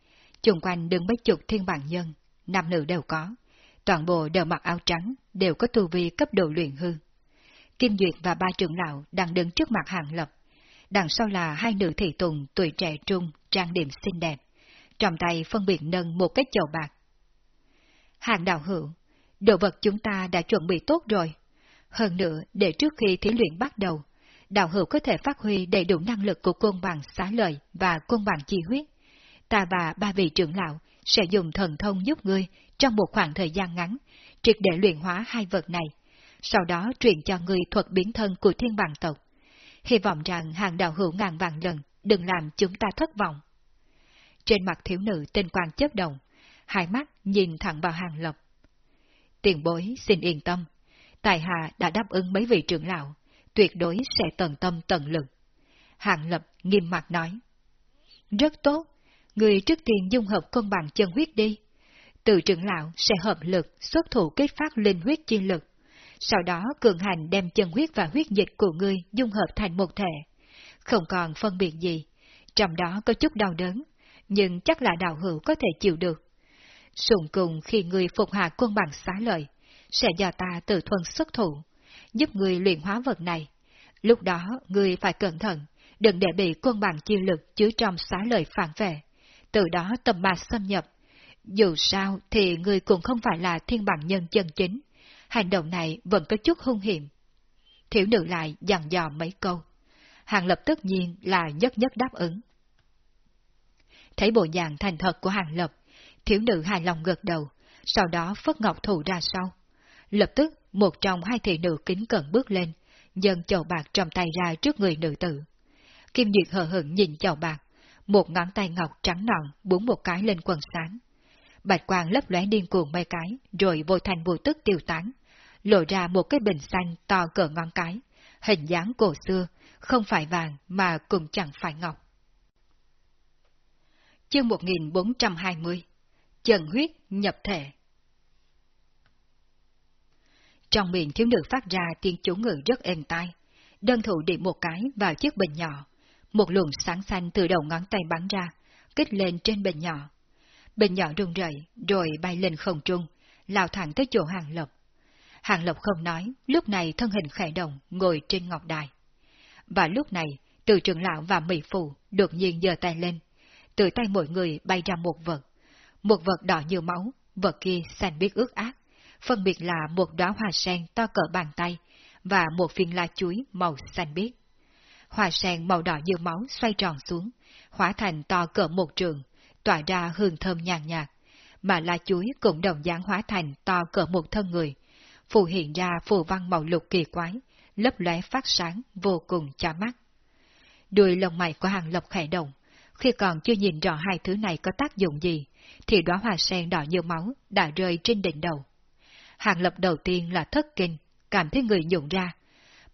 chung quanh đứng mấy chục thiên bản nhân, nam nữ đều có, toàn bộ đều mặc áo trắng, đều có tu vi cấp độ luyện hư. Kim Duyệt và ba trưởng lão đang đứng trước mặt Hàng Lập, đằng sau là hai nữ thị tùng tuổi trẻ trung, trang điểm xinh đẹp, trong tay phân biệt nâng một cái chậu bạc. Hàng đạo hữu, đồ vật chúng ta đã chuẩn bị tốt rồi. Hơn nữa, để trước khi thí luyện bắt đầu, đạo hữu có thể phát huy đầy đủ năng lực của côn bằng xá lợi và côn bằng chi huyết. Ta và ba vị trưởng lão sẽ dùng thần thông giúp ngươi trong một khoảng thời gian ngắn, triệt để luyện hóa hai vật này, sau đó truyền cho ngươi thuật biến thân của thiên bằng tộc. Hy vọng rằng hàng đạo hữu ngàn vạn lần đừng làm chúng ta thất vọng. Trên mặt thiếu nữ tên quan chớp động, hai mắt nhìn thẳng vào hàng lộc. Tiền bối xin yên tâm, Tài hạ đã đáp ứng mấy vị trưởng lão, tuyệt đối sẽ tận tâm tận lực. hạng lập nghiêm mặt nói. Rất tốt, người trước tiên dung hợp cân bằng chân huyết đi. Từ trưởng lão sẽ hợp lực xuất thủ kết phát linh huyết chi lực. Sau đó cường hành đem chân huyết và huyết dịch của ngươi dung hợp thành một thể. Không còn phân biệt gì. Trong đó có chút đau đớn, nhưng chắc là đạo hữu có thể chịu được. Sùng cùng khi người phục hạ quân bằng xá lợi, sẽ do ta tự thuần xuất thủ, giúp người luyện hóa vật này. Lúc đó, người phải cẩn thận, đừng để bị quân bằng chi lực chứa trong xá lợi phản vệ, từ đó tầm ma xâm nhập. Dù sao thì người cũng không phải là thiên bằng nhân chân chính, hành động này vẫn có chút hung hiểm. Thiểu nữ lại dặn dò mấy câu. Hàng lập tất nhiên là nhất nhất đáp ứng. Thấy bộ dạng thành thật của hàng lập, thiếu nữ hài lòng gật đầu, sau đó phất ngọc thủ ra sau. Lập tức, một trong hai thị nữ kính cận bước lên, dần chậu bạc trong tay ra trước người nữ tử. Kim Duyệt hờ hững nhìn chậu bạc, một ngón tay ngọc trắng nọn búng một cái lên quần sáng. Bạch quang lấp lóe điên cuồng mấy cái, rồi vô thành vô tức tiêu tán, lộ ra một cái bình xanh to cỡ ngón cái, hình dáng cổ xưa, không phải vàng mà cũng chẳng phải ngọc. Chương 1420 chân huyết nhập thể Trong miệng thiếu nữ phát ra tiếng chú ngữ rất êm tai, đơn thủ điểm một cái vào chiếc bình nhỏ, một luồng sáng xanh từ đầu ngón tay bắn ra, kích lên trên bình nhỏ. Bình nhỏ rung rẩy, rồi bay lên không trung, lao thẳng tới chỗ hàng lộc. Hàng lộc không nói, lúc này thân hình khẽ động, ngồi trên ngọc đài. Và lúc này, từ trưởng lão và mỹ phụ đột nhiên giơ tay lên, từ tay mỗi người bay ra một vật, một vật đỏ như máu, vật kia xanh biếc ướt át, phân biệt là một đóa hoa sen to cỡ bàn tay và một viên la chuối màu xanh biếc. Hoa sen màu đỏ như máu xoay tròn xuống, hóa thành to cỡ một trường, tỏa ra hương thơm nhàn nhạt, mà la chuối cũng đồng dạng hóa thành to cỡ một thân người, phù hiện ra phù văn màu lục kỳ quái, lấp lóe phát sáng vô cùng chói mắt. Đuôi lông mày của hàng lộc khẽ động, khi còn chưa nhìn rõ hai thứ này có tác dụng gì, thì đóa hoa sen đỏ như máu đã rơi trên đỉnh đầu. Hàng lập đầu tiên là thất kinh, cảm thấy người nhộn ra.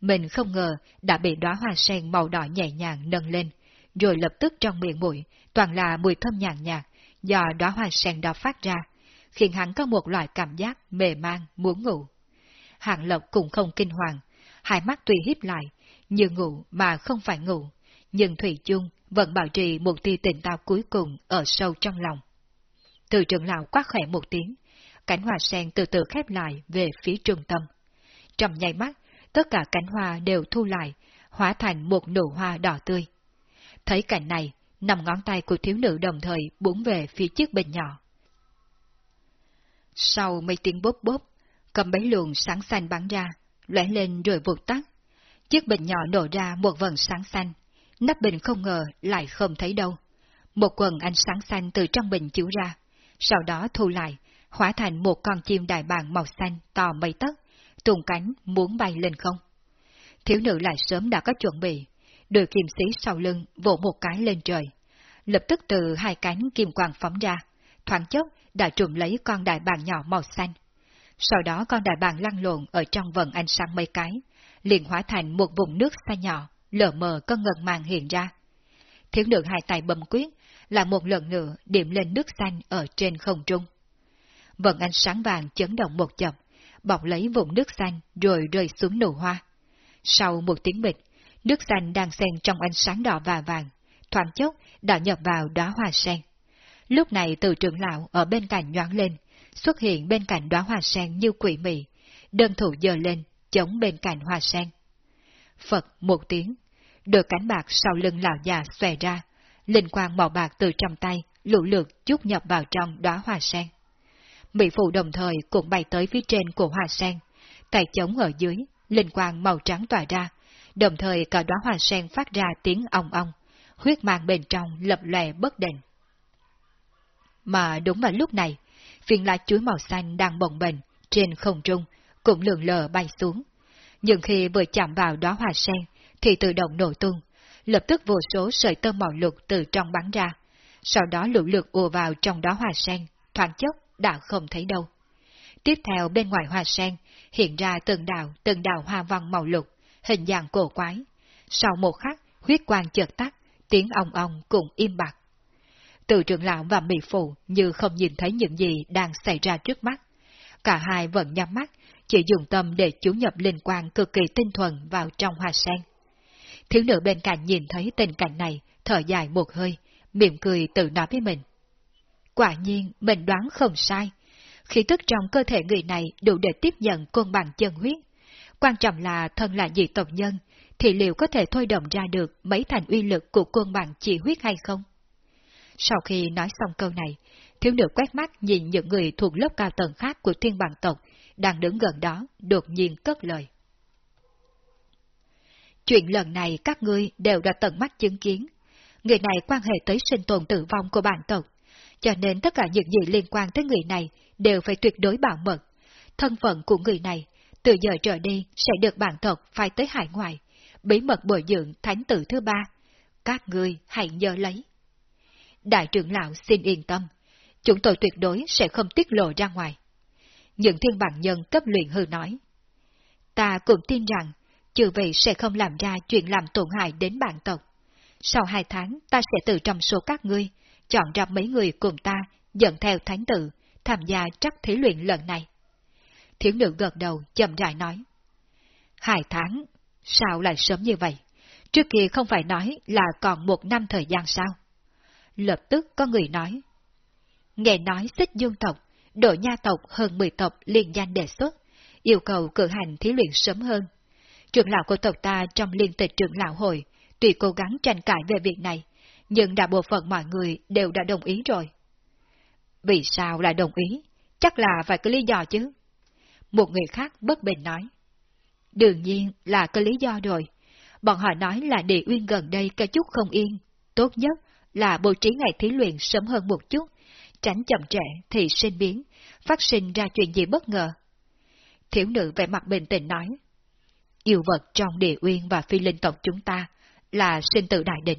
Mình không ngờ đã bị đóa hoa sen màu đỏ nhẹ nhàng nâng lên, rồi lập tức trong miệng mũi toàn là mùi thơm nhàn nhạt do đóa hoa sen đó phát ra, khiến hắn có một loại cảm giác mề mang muốn ngủ. Hàng Lộc cũng không kinh hoàng, hai mắt tùy híp lại, như ngủ mà không phải ngủ, nhưng Thủy chung vẫn bảo trì một tia tỉnh táo cuối cùng ở sâu trong lòng. Từ trưởng lão quát khẽ một tiếng, cánh hoa sen từ từ khép lại về phía trung tâm. Trong nháy mắt, tất cả cánh hoa đều thu lại, hóa thành một nụ hoa đỏ tươi. Thấy cảnh này, nằm ngón tay của thiếu nữ đồng thời búng về phía chiếc bình nhỏ. Sau mấy tiếng bốp bốp, cầm bấy luồng sáng xanh bắn ra, lóe lên rồi vụt tắt. Chiếc bình nhỏ nổ ra một vần sáng xanh, nắp bình không ngờ lại không thấy đâu. Một quần ánh sáng xanh từ trong bình chiếu ra, sau đó thu lại, hóa thành một con chim đại bàng màu xanh to mấy tấc, tung cánh muốn bay lên không. Thiếu nữ lại sớm đã có chuẩn bị, đưa kim sĩ sau lưng vỗ một cái lên trời. Lập tức từ hai cánh kim quang phóng ra, thoáng chốc đã trùm lấy con đại bàng nhỏ màu xanh. Sau đó con đại bàng lăn lộn ở trong vần ánh sáng mấy cái, liền hóa thành một vùng nước xa nhỏ, lờ mờ có ngần màng hiện ra. Thiếu nữ hai tay bầm quyết, là một lần nữa điểm lên nước xanh ở trên không trung. Vận ánh sáng vàng chấn động một chậm, bọc lấy vùng nước xanh rồi rơi xuống nụ hoa. Sau một tiếng bịch, nước xanh đang xen trong ánh sáng đỏ và vàng, thoáng chốc đã nhập vào đóa hoa sen. Lúc này từ trưởng lão ở bên cạnh nhoáng lên, xuất hiện bên cạnh đóa hoa sen như quỷ mị, đơn thủ dờ lên, chống bên cạnh hoa sen. Phật một tiếng, đôi cánh bạc sau lưng lão già xòe ra, linh quang màu bạc từ trong tay, lũ lượt chút nhập vào trong đóa hoa sen. Mỹ phụ đồng thời cũng bay tới phía trên của hoa sen, tay chống ở dưới, linh quang màu trắng tỏa ra, đồng thời cả đóa hoa sen phát ra tiếng ong ong, huyết mang bên trong lập lòe bất định. Mà đúng vào lúc này, phiền lá chuối màu xanh đang bồng bềnh trên không trung, cũng lượn lờ bay xuống. Nhưng khi vừa chạm vào đóa hoa sen, thì tự động nổ tung, lập tức vô số sợi tơ màu lục từ trong bắn ra, sau đó lũ lượt ùa vào trong đó hoa sen, thoáng chốc đã không thấy đâu. Tiếp theo bên ngoài hoa sen, hiện ra từng đào, từng đào hoa văn màu lục, hình dạng cổ quái. Sau một khắc, huyết quang chợt tắt, tiếng ong ong cũng im bặt. Từ trưởng lão và mỹ phụ như không nhìn thấy những gì đang xảy ra trước mắt. Cả hai vẫn nhắm mắt, chỉ dùng tâm để chú nhập linh quang cực kỳ tinh thuần vào trong hoa sen. Thiếu nữ bên cạnh nhìn thấy tình cảnh này, thở dài một hơi, mỉm cười tự nói với mình. Quả nhiên, mình đoán không sai. Khí tức trong cơ thể người này đủ để tiếp nhận côn bằng chân huyết. Quan trọng là thân là dị tộc nhân, thì liệu có thể thôi động ra được mấy thành uy lực của côn bằng chỉ huyết hay không? Sau khi nói xong câu này, thiếu nữ quét mắt nhìn những người thuộc lớp cao tầng khác của thiên bằng tộc đang đứng gần đó, đột nhiên cất lời. Chuyện lần này các ngươi đều đã tận mắt chứng kiến. Người này quan hệ tới sinh tồn tử vong của bản tộc, cho nên tất cả những gì liên quan tới người này đều phải tuyệt đối bảo mật. Thân phận của người này, từ giờ trở đi sẽ được bản tộc phải tới hải ngoại, bí mật bồi dưỡng thánh tử thứ ba. Các ngươi hãy nhớ lấy. Đại trưởng lão xin yên tâm, chúng tôi tuyệt đối sẽ không tiết lộ ra ngoài. Những thiên bản nhân cấp luyện hư nói. Ta cũng tin rằng chư vị sẽ không làm ra chuyện làm tổn hại đến bản tộc. Sau hai tháng, ta sẽ từ trong số các ngươi, chọn ra mấy người cùng ta, dẫn theo thánh tử, tham gia trắc thí luyện lần này. Thiếu nữ gật đầu, chậm rãi nói. Hai tháng, sao lại sớm như vậy? Trước kia không phải nói là còn một năm thời gian sao? Lập tức có người nói. Nghe nói xích dương tộc, đội nha tộc hơn 10 tộc liên danh đề xuất, yêu cầu cử hành thí luyện sớm hơn, trưởng lão của tộc ta trong liên tịch trưởng lão hội, tuy cố gắng tranh cãi về việc này, nhưng đã bộ phận mọi người đều đã đồng ý rồi. Vì sao lại đồng ý? Chắc là phải có lý do chứ. Một người khác bất bình nói. Đương nhiên là có lý do rồi. Bọn họ nói là địa uyên gần đây có chút không yên. Tốt nhất là bố trí ngày thí luyện sớm hơn một chút, tránh chậm trễ thì sinh biến, phát sinh ra chuyện gì bất ngờ. Thiếu nữ vẻ mặt bình tĩnh nói. Yêu vật trong địa uyên và phi linh tộc chúng ta là sinh tử đại định,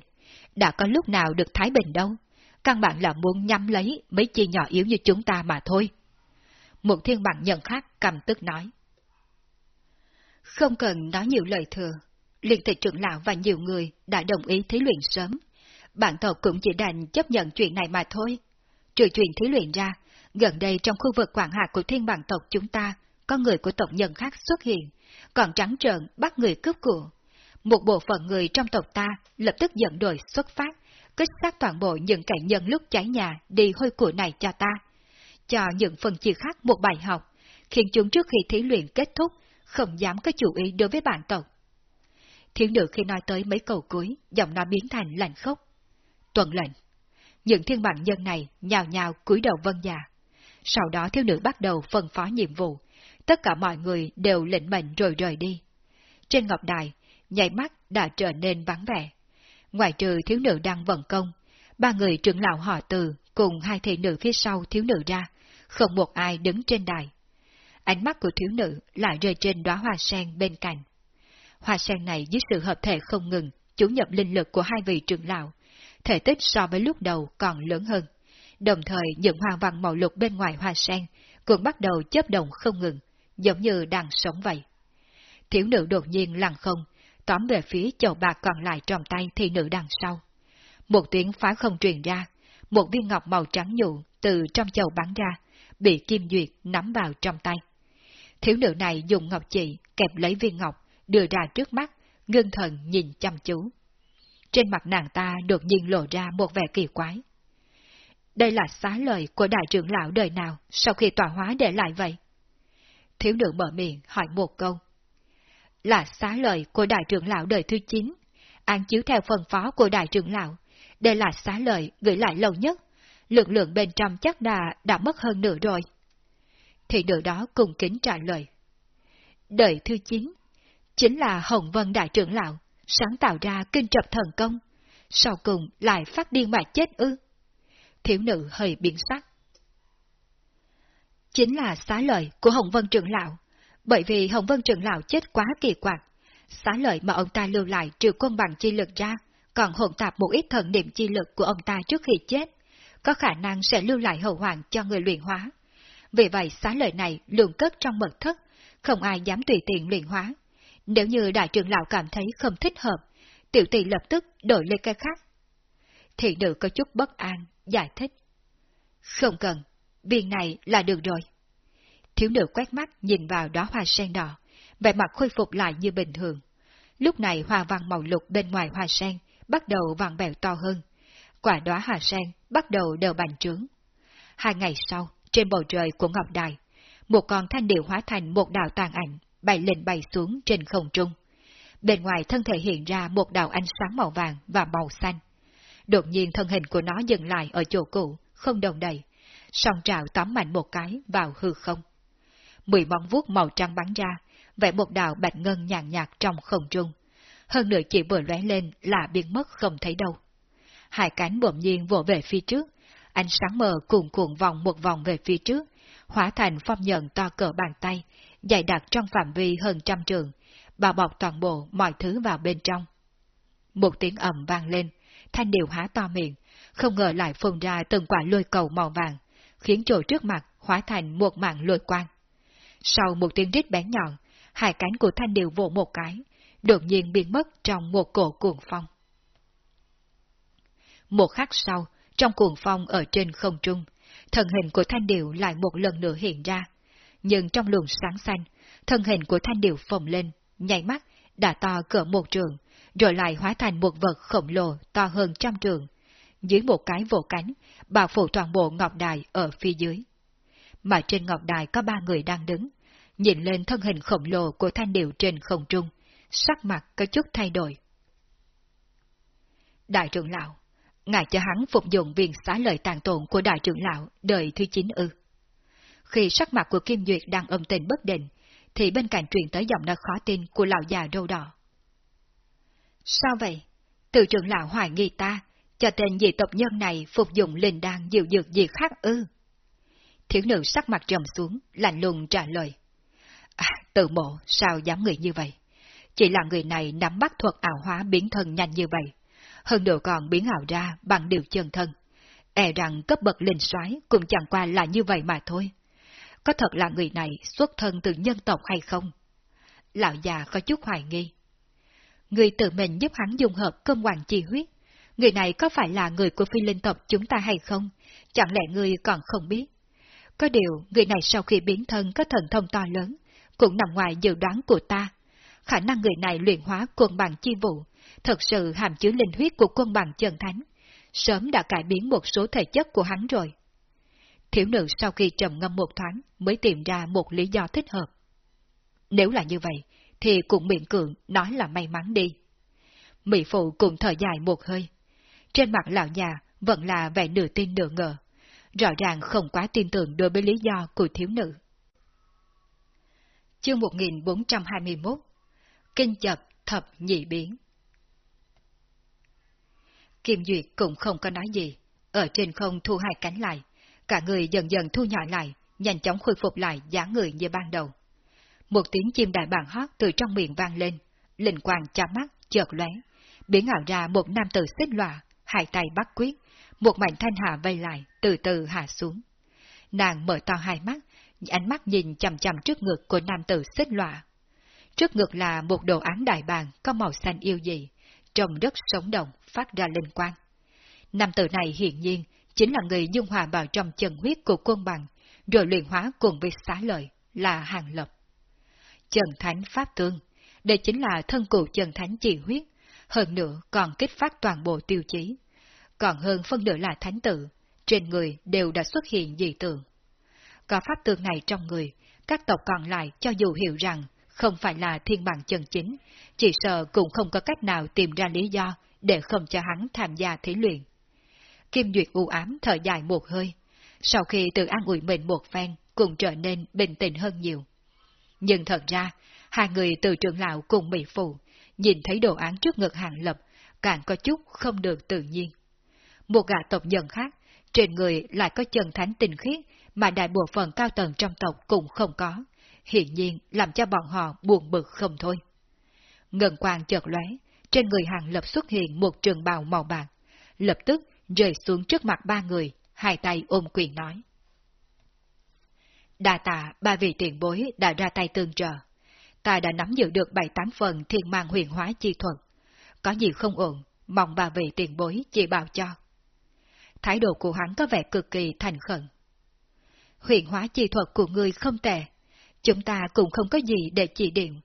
đã có lúc nào được thái bình đâu, căn bản là muốn nhắm lấy mấy chi nhỏ yếu như chúng ta mà thôi. Một thiên bản nhận khác cầm tức nói. Không cần nói nhiều lời thừa, liên tịch trưởng lão và nhiều người đã đồng ý thí luyện sớm. Bản tộc cũng chỉ đành chấp nhận chuyện này mà thôi. Trừ chuyện thí luyện ra, gần đây trong khu vực quản hạt của thiên bản tộc chúng ta, con người của tộc nhân khác xuất hiện, còn trắng trợn bắt người cướp của. Một bộ phận người trong tộc ta lập tức dẫn đội xuất phát, kích sát toàn bộ những kẻ nhân lúc cháy nhà đi hôi của này cho ta. Cho những phần chia khác một bài học, khiến chúng trước khi thí luyện kết thúc, không dám có chủ ý đối với bản tộc. Thiếu nữ khi nói tới mấy câu cuối, giọng nói biến thành lạnh khốc. Tuần lệnh. Những thiên bản nhân này nhào nhào cúi đầu vân già. Sau đó thiếu nữ bắt đầu phân phó nhiệm vụ. Tất cả mọi người đều lệnh mệnh rồi rời đi. Trên ngọc đài, nhảy mắt đã trở nên vắng vẻ. Ngoài trừ thiếu nữ đang vận công, ba người trưởng lão họ từ cùng hai thị nữ phía sau thiếu nữ ra, không một ai đứng trên đài. Ánh mắt của thiếu nữ lại rơi trên đóa hoa sen bên cạnh. Hoa sen này dưới sự hợp thể không ngừng, chủ nhập linh lực của hai vị trưởng lão, thể tích so với lúc đầu còn lớn hơn. Đồng thời những hoa văn màu lục bên ngoài hoa sen cũng bắt đầu chớp động không ngừng, giống như đang sống vậy. Thiếu nữ đột nhiên lặng không, tóm về phía chậu bạc còn lại trong tay thì nữ đằng sau. Một tiếng phá không truyền ra, một viên ngọc màu trắng nhụ từ trong chậu bắn ra, bị Kim Duyệt nắm vào trong tay. Thiếu nữ này dùng ngọc chỉ kẹp lấy viên ngọc, đưa ra trước mắt, ngưng thần nhìn chăm chú. Trên mặt nàng ta đột nhiên lộ ra một vẻ kỳ quái. Đây là xá lời của đại trưởng lão đời nào sau khi tòa hóa để lại vậy? Thiếu nữ mở miệng hỏi một câu. Là xá lời của đại trưởng lão đời thứ 9, án chiếu theo phần phó của đại trưởng lão. Đây là xá lời gửi lại lâu nhất, lượng lượng bên trong chắc đã đã mất hơn nửa rồi. Thì nữ đó cùng kính trả lời. Đời thứ 9, chính là Hồng Vân đại trưởng lão, sáng tạo ra kinh trập thần công, sau cùng lại phát điên mà chết ư. Thiếu nữ hơi biến sắc. Chính là xá lợi của Hồng Vân trưởng lão, bởi vì Hồng Vân trưởng lão chết quá kỳ quặc. Xá lợi mà ông ta lưu lại trừ quân bằng chi lực ra, còn hỗn tạp một ít thần niệm chi lực của ông ta trước khi chết, có khả năng sẽ lưu lại hậu hoàng cho người luyện hóa. Vì vậy xá lợi này lượng cất trong mật thất, không ai dám tùy tiện luyện hóa, nếu như đại trưởng lão cảm thấy không thích hợp, tiểu tỷ lập tức đổi lên cái khác. Thị nữ có chút bất an, giải thích. Không cần, viên này là được rồi. Thiếu nữ quét mắt nhìn vào đóa hoa sen đỏ, vẻ mặt khôi phục lại như bình thường. Lúc này hoa văn màu lục bên ngoài hoa sen bắt đầu vàng bèo to hơn. Quả đóa hoa sen bắt đầu đều bành trướng. Hai ngày sau, trên bầu trời của Ngọc Đài, một con thanh điệu hóa thành một đạo tàn ảnh, bay lên bay xuống trên không trung. Bên ngoài thân thể hiện ra một đạo ánh sáng màu vàng và màu xanh. Đột nhiên thân hình của nó dừng lại ở chỗ cũ, không đồng đầy, song trào tóm mạnh một cái vào hư không. Mười móng vuốt màu trắng bắn ra, vẽ một đạo bạch ngân nhàn nhạt trong không trung. Hơn nữa chỉ vừa lóe lên là biến mất không thấy đâu. Hai cánh bỗng nhiên vỗ về phía trước, ánh sáng mờ cuồn cuộn vòng một vòng về phía trước, hóa thành phong nhận to cỡ bàn tay, dày đặc trong phạm vi hơn trăm trường, bao bọc toàn bộ mọi thứ vào bên trong. Một tiếng ầm vang lên, thanh điều há to miệng, không ngờ lại phun ra từng quả lôi cầu màu vàng, khiến chỗ trước mặt hóa thành một mạng lôi quang. Sau một tiếng rít bén nhọn, hai cánh của thanh điều vỗ một cái, đột nhiên biến mất trong một cổ cuồng phong. Một khắc sau, trong cuồng phong ở trên không trung, thân hình của thanh điệu lại một lần nữa hiện ra, nhưng trong luồng sáng xanh, thân hình của thanh điệu phồng lên, nhảy mắt, đã to cỡ một trường, rồi lại hóa thành một vật khổng lồ to hơn trăm trường. Dưới một cái vỗ cánh, bảo phủ toàn bộ ngọc đài ở phía dưới. Mà trên ngọc đài có ba người đang đứng, nhìn lên thân hình khổng lồ của thanh điệu trên không trung, sắc mặt có chút thay đổi. Đại trưởng lão, ngài cho hắn phục dụng viên xá lời tàn tồn của đại trưởng lão đời thứ chín ư. Khi sắc mặt của Kim Duyệt đang âm tình bất định, thì bên cạnh truyền tới giọng nói khó tin của lão già râu đỏ. Sao vậy? Từ trưởng lão hoài nghi ta, cho tên dị tộc nhân này phục dụng linh đan dịu dược gì khác ư? Thiếu nữ sắc mặt trầm xuống, lạnh lùng trả lời. À, tự mộ, sao dám người như vậy? Chỉ là người này nắm bắt thuật ảo hóa biến thân nhanh như vậy. Hơn nữa còn biến ảo ra bằng điều chân thân. E rằng cấp bậc linh soái cũng chẳng qua là như vậy mà thôi. Có thật là người này xuất thân từ nhân tộc hay không? Lão già có chút hoài nghi. Người tự mình giúp hắn dùng hợp cơm hoàng chi huyết. Người này có phải là người của phi linh tộc chúng ta hay không? Chẳng lẽ người còn không biết? Có điều, người này sau khi biến thân có thần thông to lớn, cũng nằm ngoài dự đoán của ta. Khả năng người này luyện hóa quân bằng chi vụ, thật sự hàm chứa linh huyết của quân bằng chân thánh, sớm đã cải biến một số thể chất của hắn rồi. Thiếu nữ sau khi trầm ngâm một thoáng mới tìm ra một lý do thích hợp. Nếu là như vậy, thì cũng miệng cường nói là may mắn đi. Mỹ phụ cũng thở dài một hơi. Trên mặt lão già vẫn là vẻ nửa tin nửa ngờ. Rõ ràng không quá tin tưởng đối với lý do của thiếu nữ. Chương 1421 Kinh chập thập nhị biến Kim Duyệt cũng không có nói gì, ở trên không thu hai cánh lại, cả người dần dần thu nhỏ lại, nhanh chóng khôi phục lại dáng người như ban đầu. Một tiếng chim đại bàng hót từ trong miệng vang lên, linh quang chạm mắt, chợt lóe, biến ảo ra một nam tử xích lọa, hai tay bắt quyết, một mảnh thanh hạ vây lại, từ từ hạ xuống. Nàng mở to hai mắt, ánh mắt nhìn chầm chầm trước ngực của nam tử xích lọa. Trước ngực là một đồ án đại bàng có màu xanh yêu dị, trông đất sống động, phát ra linh quang. Nam tử này hiển nhiên chính là người dung hòa vào trong chân huyết của quân bằng, rồi luyện hóa cùng với xá lợi, là hàng lập. Trần Thánh Pháp Tương, đây chính là thân cụ Trần Thánh chỉ huyết, hơn nữa còn kích phát toàn bộ tiêu chí. Còn hơn phân nửa là thánh tử, trên người đều đã xuất hiện dị tượng. Có pháp tương này trong người, các tộc còn lại cho dù hiểu rằng không phải là thiên bằng chân chính, chỉ sợ cũng không có cách nào tìm ra lý do để không cho hắn tham gia thí luyện. Kim Duyệt u ám thở dài một hơi, sau khi tự an ủi mình một phen, cũng trở nên bình tĩnh hơn nhiều. Nhưng thật ra, hai người từ trưởng lão cùng Mỹ Phụ, nhìn thấy đồ án trước ngực hàng lập, càng có chút không được tự nhiên. Một gã tộc nhân khác, trên người lại có chân thánh tinh khiết mà đại bộ phận cao tầng trong tộc cũng không có, hiển nhiên làm cho bọn họ buồn bực không thôi. Ngân quang chợt lóe, trên người hàng lập xuất hiện một trường bào màu bạc, lập tức rơi xuống trước mặt ba người, hai tay ôm quyền nói. Đà tạ ba vị tiền bối đã ra tay tương trợ. Ta đã nắm giữ được bảy tám phần thiên mang huyền hóa chi thuật. Có gì không ổn, mong bà vị tiền bối chỉ bảo cho. Thái độ của hắn có vẻ cực kỳ thành khẩn. Huyền hóa chi thuật của ngươi không tệ. Chúng ta cũng không có gì để chỉ điểm.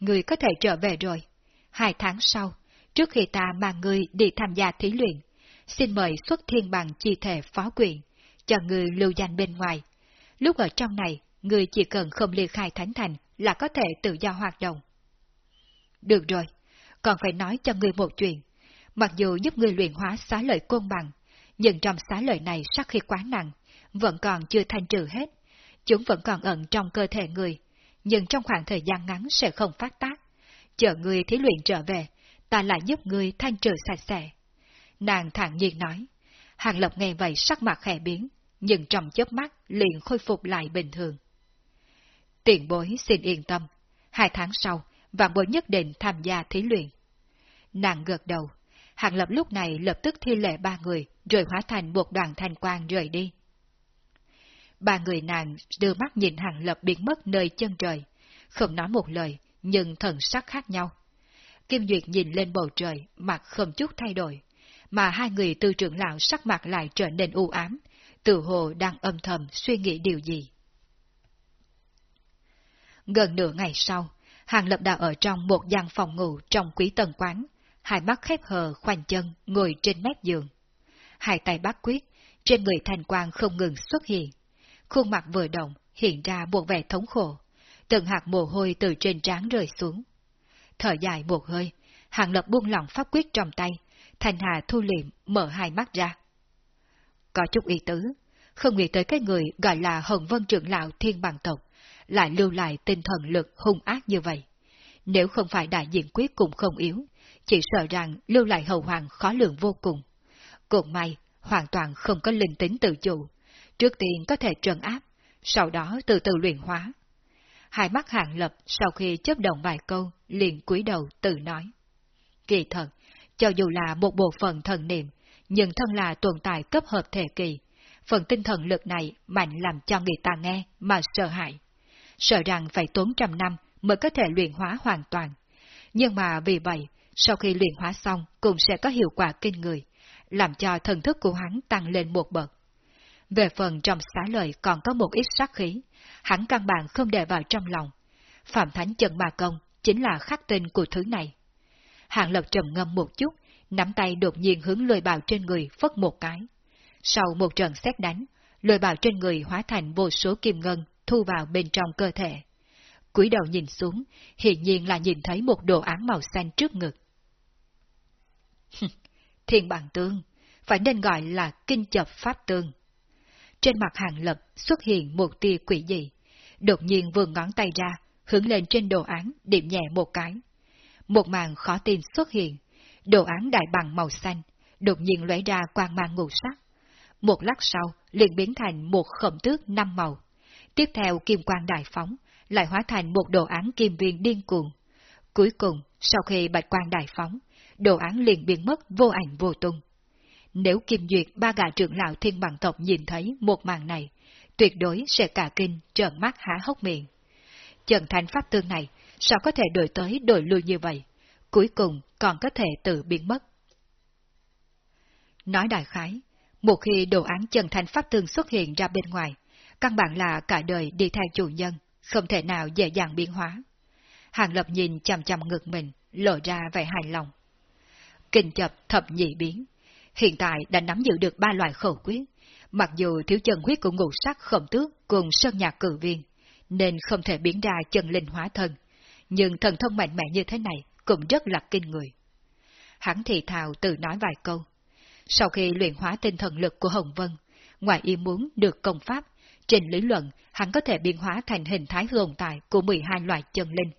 Ngươi có thể trở về rồi. Hai tháng sau, trước khi ta mang ngươi đi tham gia thí luyện, xin mời xuất thiên bằng chi thể phó quyền, cho ngươi lưu danh bên ngoài. Lúc ở trong này, người chỉ cần không ly khai thánh thành là có thể tự do hoạt động. Được rồi, còn phải nói cho người một chuyện. Mặc dù giúp người luyện hóa xá lợi côn bằng, nhưng trong xá lợi này sắc khi quá nặng, vẫn còn chưa thanh trừ hết. Chúng vẫn còn ẩn trong cơ thể người, nhưng trong khoảng thời gian ngắn sẽ không phát tác. Chờ người thí luyện trở về, ta lại giúp người thanh trừ sạch sẽ. Nàng thản nhiên nói. Hàng Lộc nghe vậy sắc mặt khẽ biến, nhưng trong chớp mắt liền khôi phục lại bình thường. Tiền bối xin yên tâm, hai tháng sau, vạn bối nhất định tham gia thí luyện. Nàng gật đầu, Hàng Lập lúc này lập tức thi lệ ba người, rồi hóa thành một đoàn thanh quang rời đi. Ba người nàng đưa mắt nhìn Hàng Lập biến mất nơi chân trời, không nói một lời, nhưng thần sắc khác nhau. Kim Duyệt nhìn lên bầu trời, mặt không chút thay đổi, mà hai người tư trưởng lão sắc mặt lại trở nên u ám, tự hồ đang âm thầm suy nghĩ điều gì. Gần nửa ngày sau, Hàng Lập đã ở trong một gian phòng ngủ trong quý tần quán, hai mắt khép hờ khoanh chân ngồi trên mép giường. Hai tay bắt quyết, trên người thành quang không ngừng xuất hiện. Khuôn mặt vừa động, hiện ra một vẻ thống khổ, từng hạt mồ hôi từ trên trán rơi xuống. Thở dài một hơi, Hàng Lập buông lỏng pháp quyết trong tay, thành Hà thu liệm mở hai mắt ra. Có chút ý tứ, không nghĩ tới cái người gọi là Hồng Vân trưởng lão thiên bằng tộc, lại lưu lại tinh thần lực hung ác như vậy. Nếu không phải đại diện quyết cũng không yếu, chỉ sợ rằng lưu lại hầu hoàng khó lường vô cùng. Cũng may, hoàn toàn không có linh tính tự chủ. Trước tiên có thể trần áp, sau đó từ từ luyện hóa. Hai mắt hạng lập sau khi chấp động vài câu, liền cúi đầu tự nói. Kỳ thật, cho dù là một bộ phận thần niệm, nhưng thân là tồn tại cấp hợp thể kỳ, phần tinh thần lực này mạnh làm cho người ta nghe mà sợ hãi. Sợ rằng phải tốn trăm năm mới có thể luyện hóa hoàn toàn. Nhưng mà vì vậy, sau khi luyện hóa xong cũng sẽ có hiệu quả kinh người, làm cho thần thức của hắn tăng lên một bậc. Về phần trong xá lợi còn có một ít sát khí, hắn căn bản không để vào trong lòng. Phạm Thánh trần Ma Công chính là khắc tinh của thứ này. Hạng Lập trầm ngâm một chút, nắm tay đột nhiên hướng lôi bào trên người phất một cái. Sau một trận xét đánh, lôi bào trên người hóa thành vô số kim ngân thu vào bên trong cơ thể. cúi đầu nhìn xuống, hiện nhiên là nhìn thấy một đồ án màu xanh trước ngực. *laughs* Thiên bản tương, phải nên gọi là kinh chập pháp tương. Trên mặt hàng lập xuất hiện một tia quỷ dị, đột nhiên vươn ngón tay ra, hướng lên trên đồ án, điểm nhẹ một cái. Một màn khó tin xuất hiện, đồ án đại bằng màu xanh, đột nhiên lóe ra quang mang ngũ sắc. Một lát sau, liền biến thành một khổng tước năm màu. Tiếp theo kim quang đại phóng, lại hóa thành một đồ án kim viên điên cuồng. Cuối cùng, sau khi bạch quang đại phóng, đồ án liền biến mất vô ảnh vô tung. Nếu Kim Duyệt ba gã trưởng lão thiên bằng tộc nhìn thấy một màn này, tuyệt đối sẽ cả kinh trợn mắt há hốc miệng. Trần Thành Pháp Tương này sao có thể đổi tới đổi lui như vậy, cuối cùng còn có thể tự biến mất. Nói đại khái, một khi đồ án Trần Thành Pháp Tương xuất hiện ra bên ngoài, căn bản là cả đời đi theo chủ nhân, không thể nào dễ dàng biến hóa. Hàng Lập nhìn chằm chằm ngực mình, lộ ra vẻ hài lòng. Kinh chập thập nhị biến, hiện tại đã nắm giữ được ba loại khẩu quyết, mặc dù thiếu chân huyết của ngũ sắc khổng tước cùng sơn nhạc cử viên, nên không thể biến ra chân linh hóa thân, nhưng thần thông mạnh mẽ như thế này cũng rất là kinh người. Hắn thì thào tự nói vài câu. Sau khi luyện hóa tinh thần lực của Hồng Vân, ngoài ý muốn được công pháp, trên lý luận hắn có thể biến hóa thành hình thái hồn tại của 12 loại chân linh.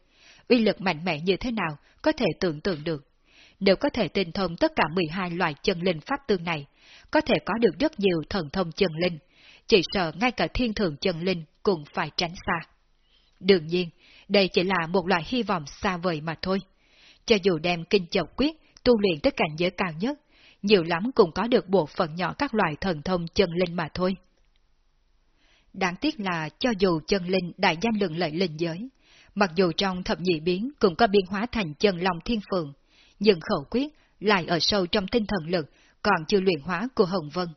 Uy lực mạnh mẽ như thế nào có thể tưởng tượng được. Nếu có thể tinh thông tất cả 12 loại chân linh pháp tương này, có thể có được rất nhiều thần thông chân linh, chỉ sợ ngay cả thiên thượng chân linh cũng phải tránh xa. Đương nhiên, đây chỉ là một loại hy vọng xa vời mà thôi. Cho dù đem kinh chầu quyết tu luyện tới cảnh giới cao nhất, nhiều lắm cũng có được bộ phận nhỏ các loại thần thông chân linh mà thôi. Đáng tiếc là cho dù chân linh đại danh lượng lợi linh giới, mặc dù trong thập nhị biến cũng có biến hóa thành chân long thiên phượng, nhưng khẩu quyết lại ở sâu trong tinh thần lực còn chưa luyện hóa của Hồng Vân.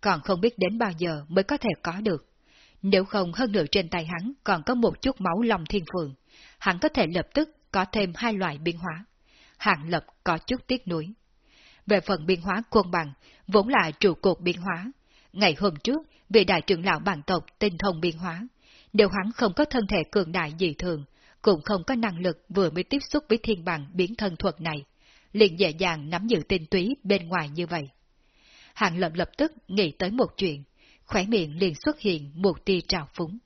Còn không biết đến bao giờ mới có thể có được. Nếu không hơn nữa trên tay hắn còn có một chút máu long thiên phượng, hắn có thể lập tức có thêm hai loại biến hóa. Hạng lập có chút tiếc nuối. Về phần biến hóa quân bằng, vốn là trụ cột biến hóa. Ngày hôm trước, vị đại trưởng lão bản tộc tinh thông biến hóa. Nếu hắn không có thân thể cường đại dị thường, cũng không có năng lực vừa mới tiếp xúc với thiên bằng biến thân thuật này, liền dễ dàng nắm giữ tinh túy bên ngoài như vậy. Hàng lập lập tức nghĩ tới một chuyện, khỏe miệng liền xuất hiện một tia trào phúng.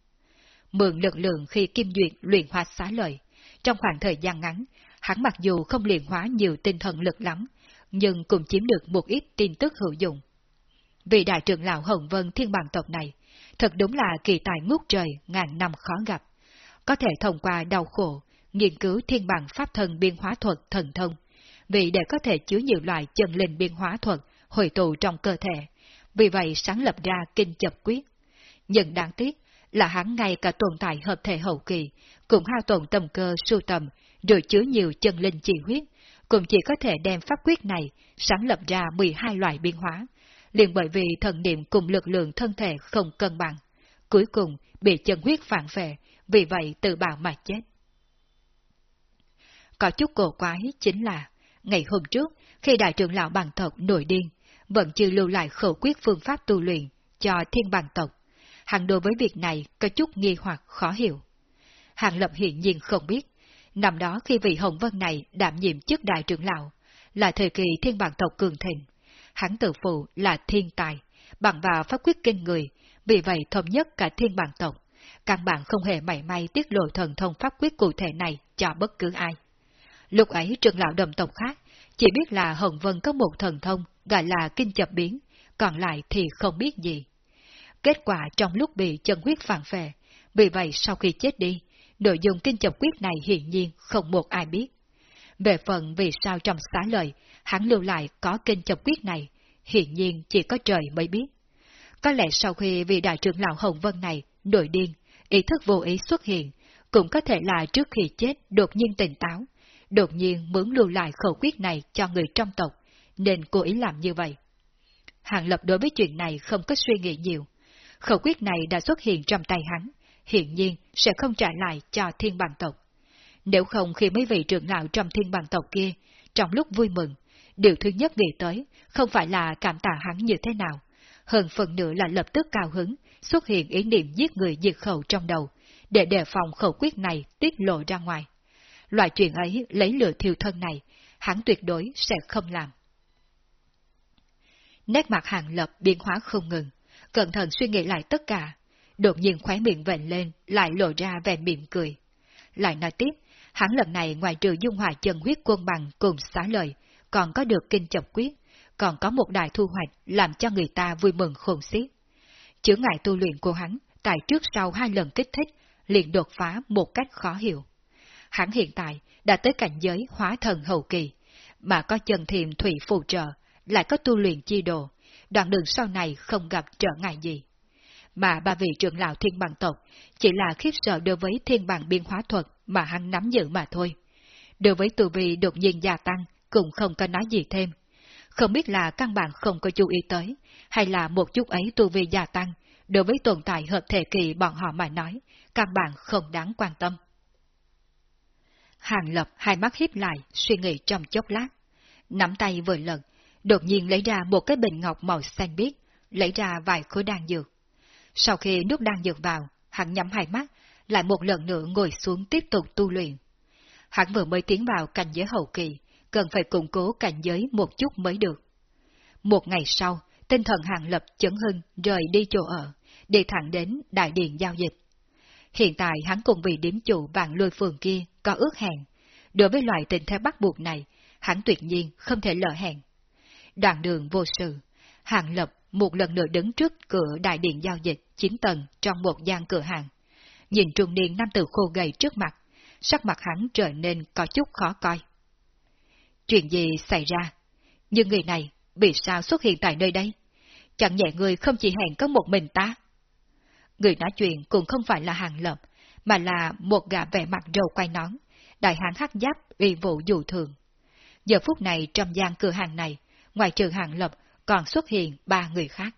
Mượn lực lượng khi Kim Duyệt luyện hóa xá lợi, trong khoảng thời gian ngắn, hắn mặc dù không luyện hóa nhiều tinh thần lực lắm, nhưng cũng chiếm được một ít tin tức hữu dụng. Vị đại trưởng lão Hồng Vân thiên bằng tộc này, thật đúng là kỳ tài ngút trời ngàn năm khó gặp có thể thông qua đau khổ, nghiên cứu thiên bằng pháp thần biên hóa thuật thần thông, vì để có thể chứa nhiều loại chân linh biên hóa thuật hồi tụ trong cơ thể, vì vậy sáng lập ra kinh chập quyết. Nhưng đáng tiếc là hắn ngay cả tồn tại hợp thể hậu kỳ, cũng hao tổn tâm cơ sưu tầm, rồi chứa nhiều chân linh chi huyết, cũng chỉ có thể đem pháp quyết này sáng lập ra 12 loại biên hóa, liền bởi vì thần niệm cùng lực lượng thân thể không cân bằng. Cuối cùng bị chân huyết phản vệ, vì vậy tự bào mà chết. Có chút cổ quái chính là, ngày hôm trước, khi đại trưởng lão bằng tộc nổi điên, vẫn chưa lưu lại khẩu quyết phương pháp tu luyện cho thiên bằng tộc. Hàng đối với việc này có chút nghi hoặc khó hiểu. Hàng lập hiện nhiên không biết, năm đó khi vị Hồng Vân này đảm nhiệm chức đại trưởng lão, là thời kỳ thiên bằng tộc cường thịnh. Hắn tự phụ là thiên tài, bằng vào pháp quyết kinh người, vì vậy thống nhất cả thiên bản tộc. Căn bản không hề mảy may tiết lộ thần thông pháp quyết cụ thể này cho bất cứ ai. Lúc ấy trường lão đồng tộc khác chỉ biết là Hồng Vân có một thần thông gọi là kinh chập biến, còn lại thì không biết gì. Kết quả trong lúc bị chân huyết phản phệ, vì vậy sau khi chết đi, nội dung kinh chập quyết này hiển nhiên không một ai biết. Về phần vì sao trong xá lời, hắn lưu lại có kinh chập quyết này, hiển nhiên chỉ có trời mới biết. Có lẽ sau khi vị đại trưởng lão Hồng Vân này nổi điên, ý thức vô ý xuất hiện, cũng có thể là trước khi chết đột nhiên tỉnh táo, đột nhiên muốn lưu lại khẩu quyết này cho người trong tộc, nên cố ý làm như vậy. Hàng Lập đối với chuyện này không có suy nghĩ nhiều. Khẩu quyết này đã xuất hiện trong tay hắn, hiện nhiên sẽ không trả lại cho thiên bằng tộc. Nếu không khi mấy vị trưởng lão trong thiên bằng tộc kia, trong lúc vui mừng, điều thứ nhất nghĩ tới không phải là cảm tạ hắn như thế nào, hơn phần nữa là lập tức cao hứng, xuất hiện ý niệm giết người diệt khẩu trong đầu, để đề phòng khẩu quyết này tiết lộ ra ngoài. Loại chuyện ấy lấy lửa thiêu thân này, hắn tuyệt đối sẽ không làm. Nét mặt hàng lập biến hóa không ngừng, cẩn thận suy nghĩ lại tất cả, đột nhiên khóe miệng vệnh lên, lại lộ ra vẻ mỉm cười. Lại nói tiếp, hắn lần này ngoài trừ dung hòa chân huyết quân bằng cùng xá lời, còn có được kinh chọc quyết, còn có một đại thu hoạch làm cho người ta vui mừng khôn xiết. Chứa ngại tu luyện của hắn, tại trước sau hai lần kích thích, liền đột phá một cách khó hiểu. Hắn hiện tại đã tới cảnh giới hóa thần hậu kỳ, mà có chân thiềm thủy phù trợ, lại có tu luyện chi đồ, đoạn đường sau này không gặp trở ngại gì. Mà ba vị trưởng lão thiên bằng tộc chỉ là khiếp sợ đối với thiên bằng biên hóa thuật mà hắn nắm giữ mà thôi. Đối với tu vi đột nhiên gia tăng, cũng không có nói gì thêm. Không biết là căn bản không có chú ý tới, hay là một chút ấy tu vi gia tăng, đối với tồn tại hợp thể kỳ bọn họ mà nói, căn bản không đáng quan tâm. Hàng Lập hai mắt hiếp lại, suy nghĩ trong chốc lát. Nắm tay vừa lần, đột nhiên lấy ra một cái bình ngọc màu xanh biếc, lấy ra vài khối đan dược. Sau khi nước đan dược vào, hắn nhắm hai mắt, lại một lần nữa ngồi xuống tiếp tục tu luyện. Hắn vừa mới tiến vào cảnh giới hậu kỳ, cần phải củng cố cảnh giới một chút mới được. Một ngày sau, tinh thần hàng lập chấn hưng rời đi chỗ ở, đi thẳng đến đại điện giao dịch. Hiện tại hắn cùng vị điểm chủ vạn lôi phường kia có ước hẹn. Đối với loại tình thế bắt buộc này, hắn tuyệt nhiên không thể lỡ hẹn. Đoạn đường vô sự, hàng lập một lần nữa đứng trước cửa đại điện giao dịch 9 tầng trong một gian cửa hàng. Nhìn trung niên nam tử khô gầy trước mặt, sắc mặt hắn trở nên có chút khó coi. Chuyện gì xảy ra? Nhưng người này, vì sao xuất hiện tại nơi đây? Chẳng nhẹ người không chỉ hẹn có một mình ta. Người nói chuyện cũng không phải là hàng lập, mà là một gã vẻ mặt râu quay nón, đại hãng hắc giáp uy vụ dù thường. Giờ phút này trong gian cửa hàng này, ngoài trừ hàng lập, còn xuất hiện ba người khác.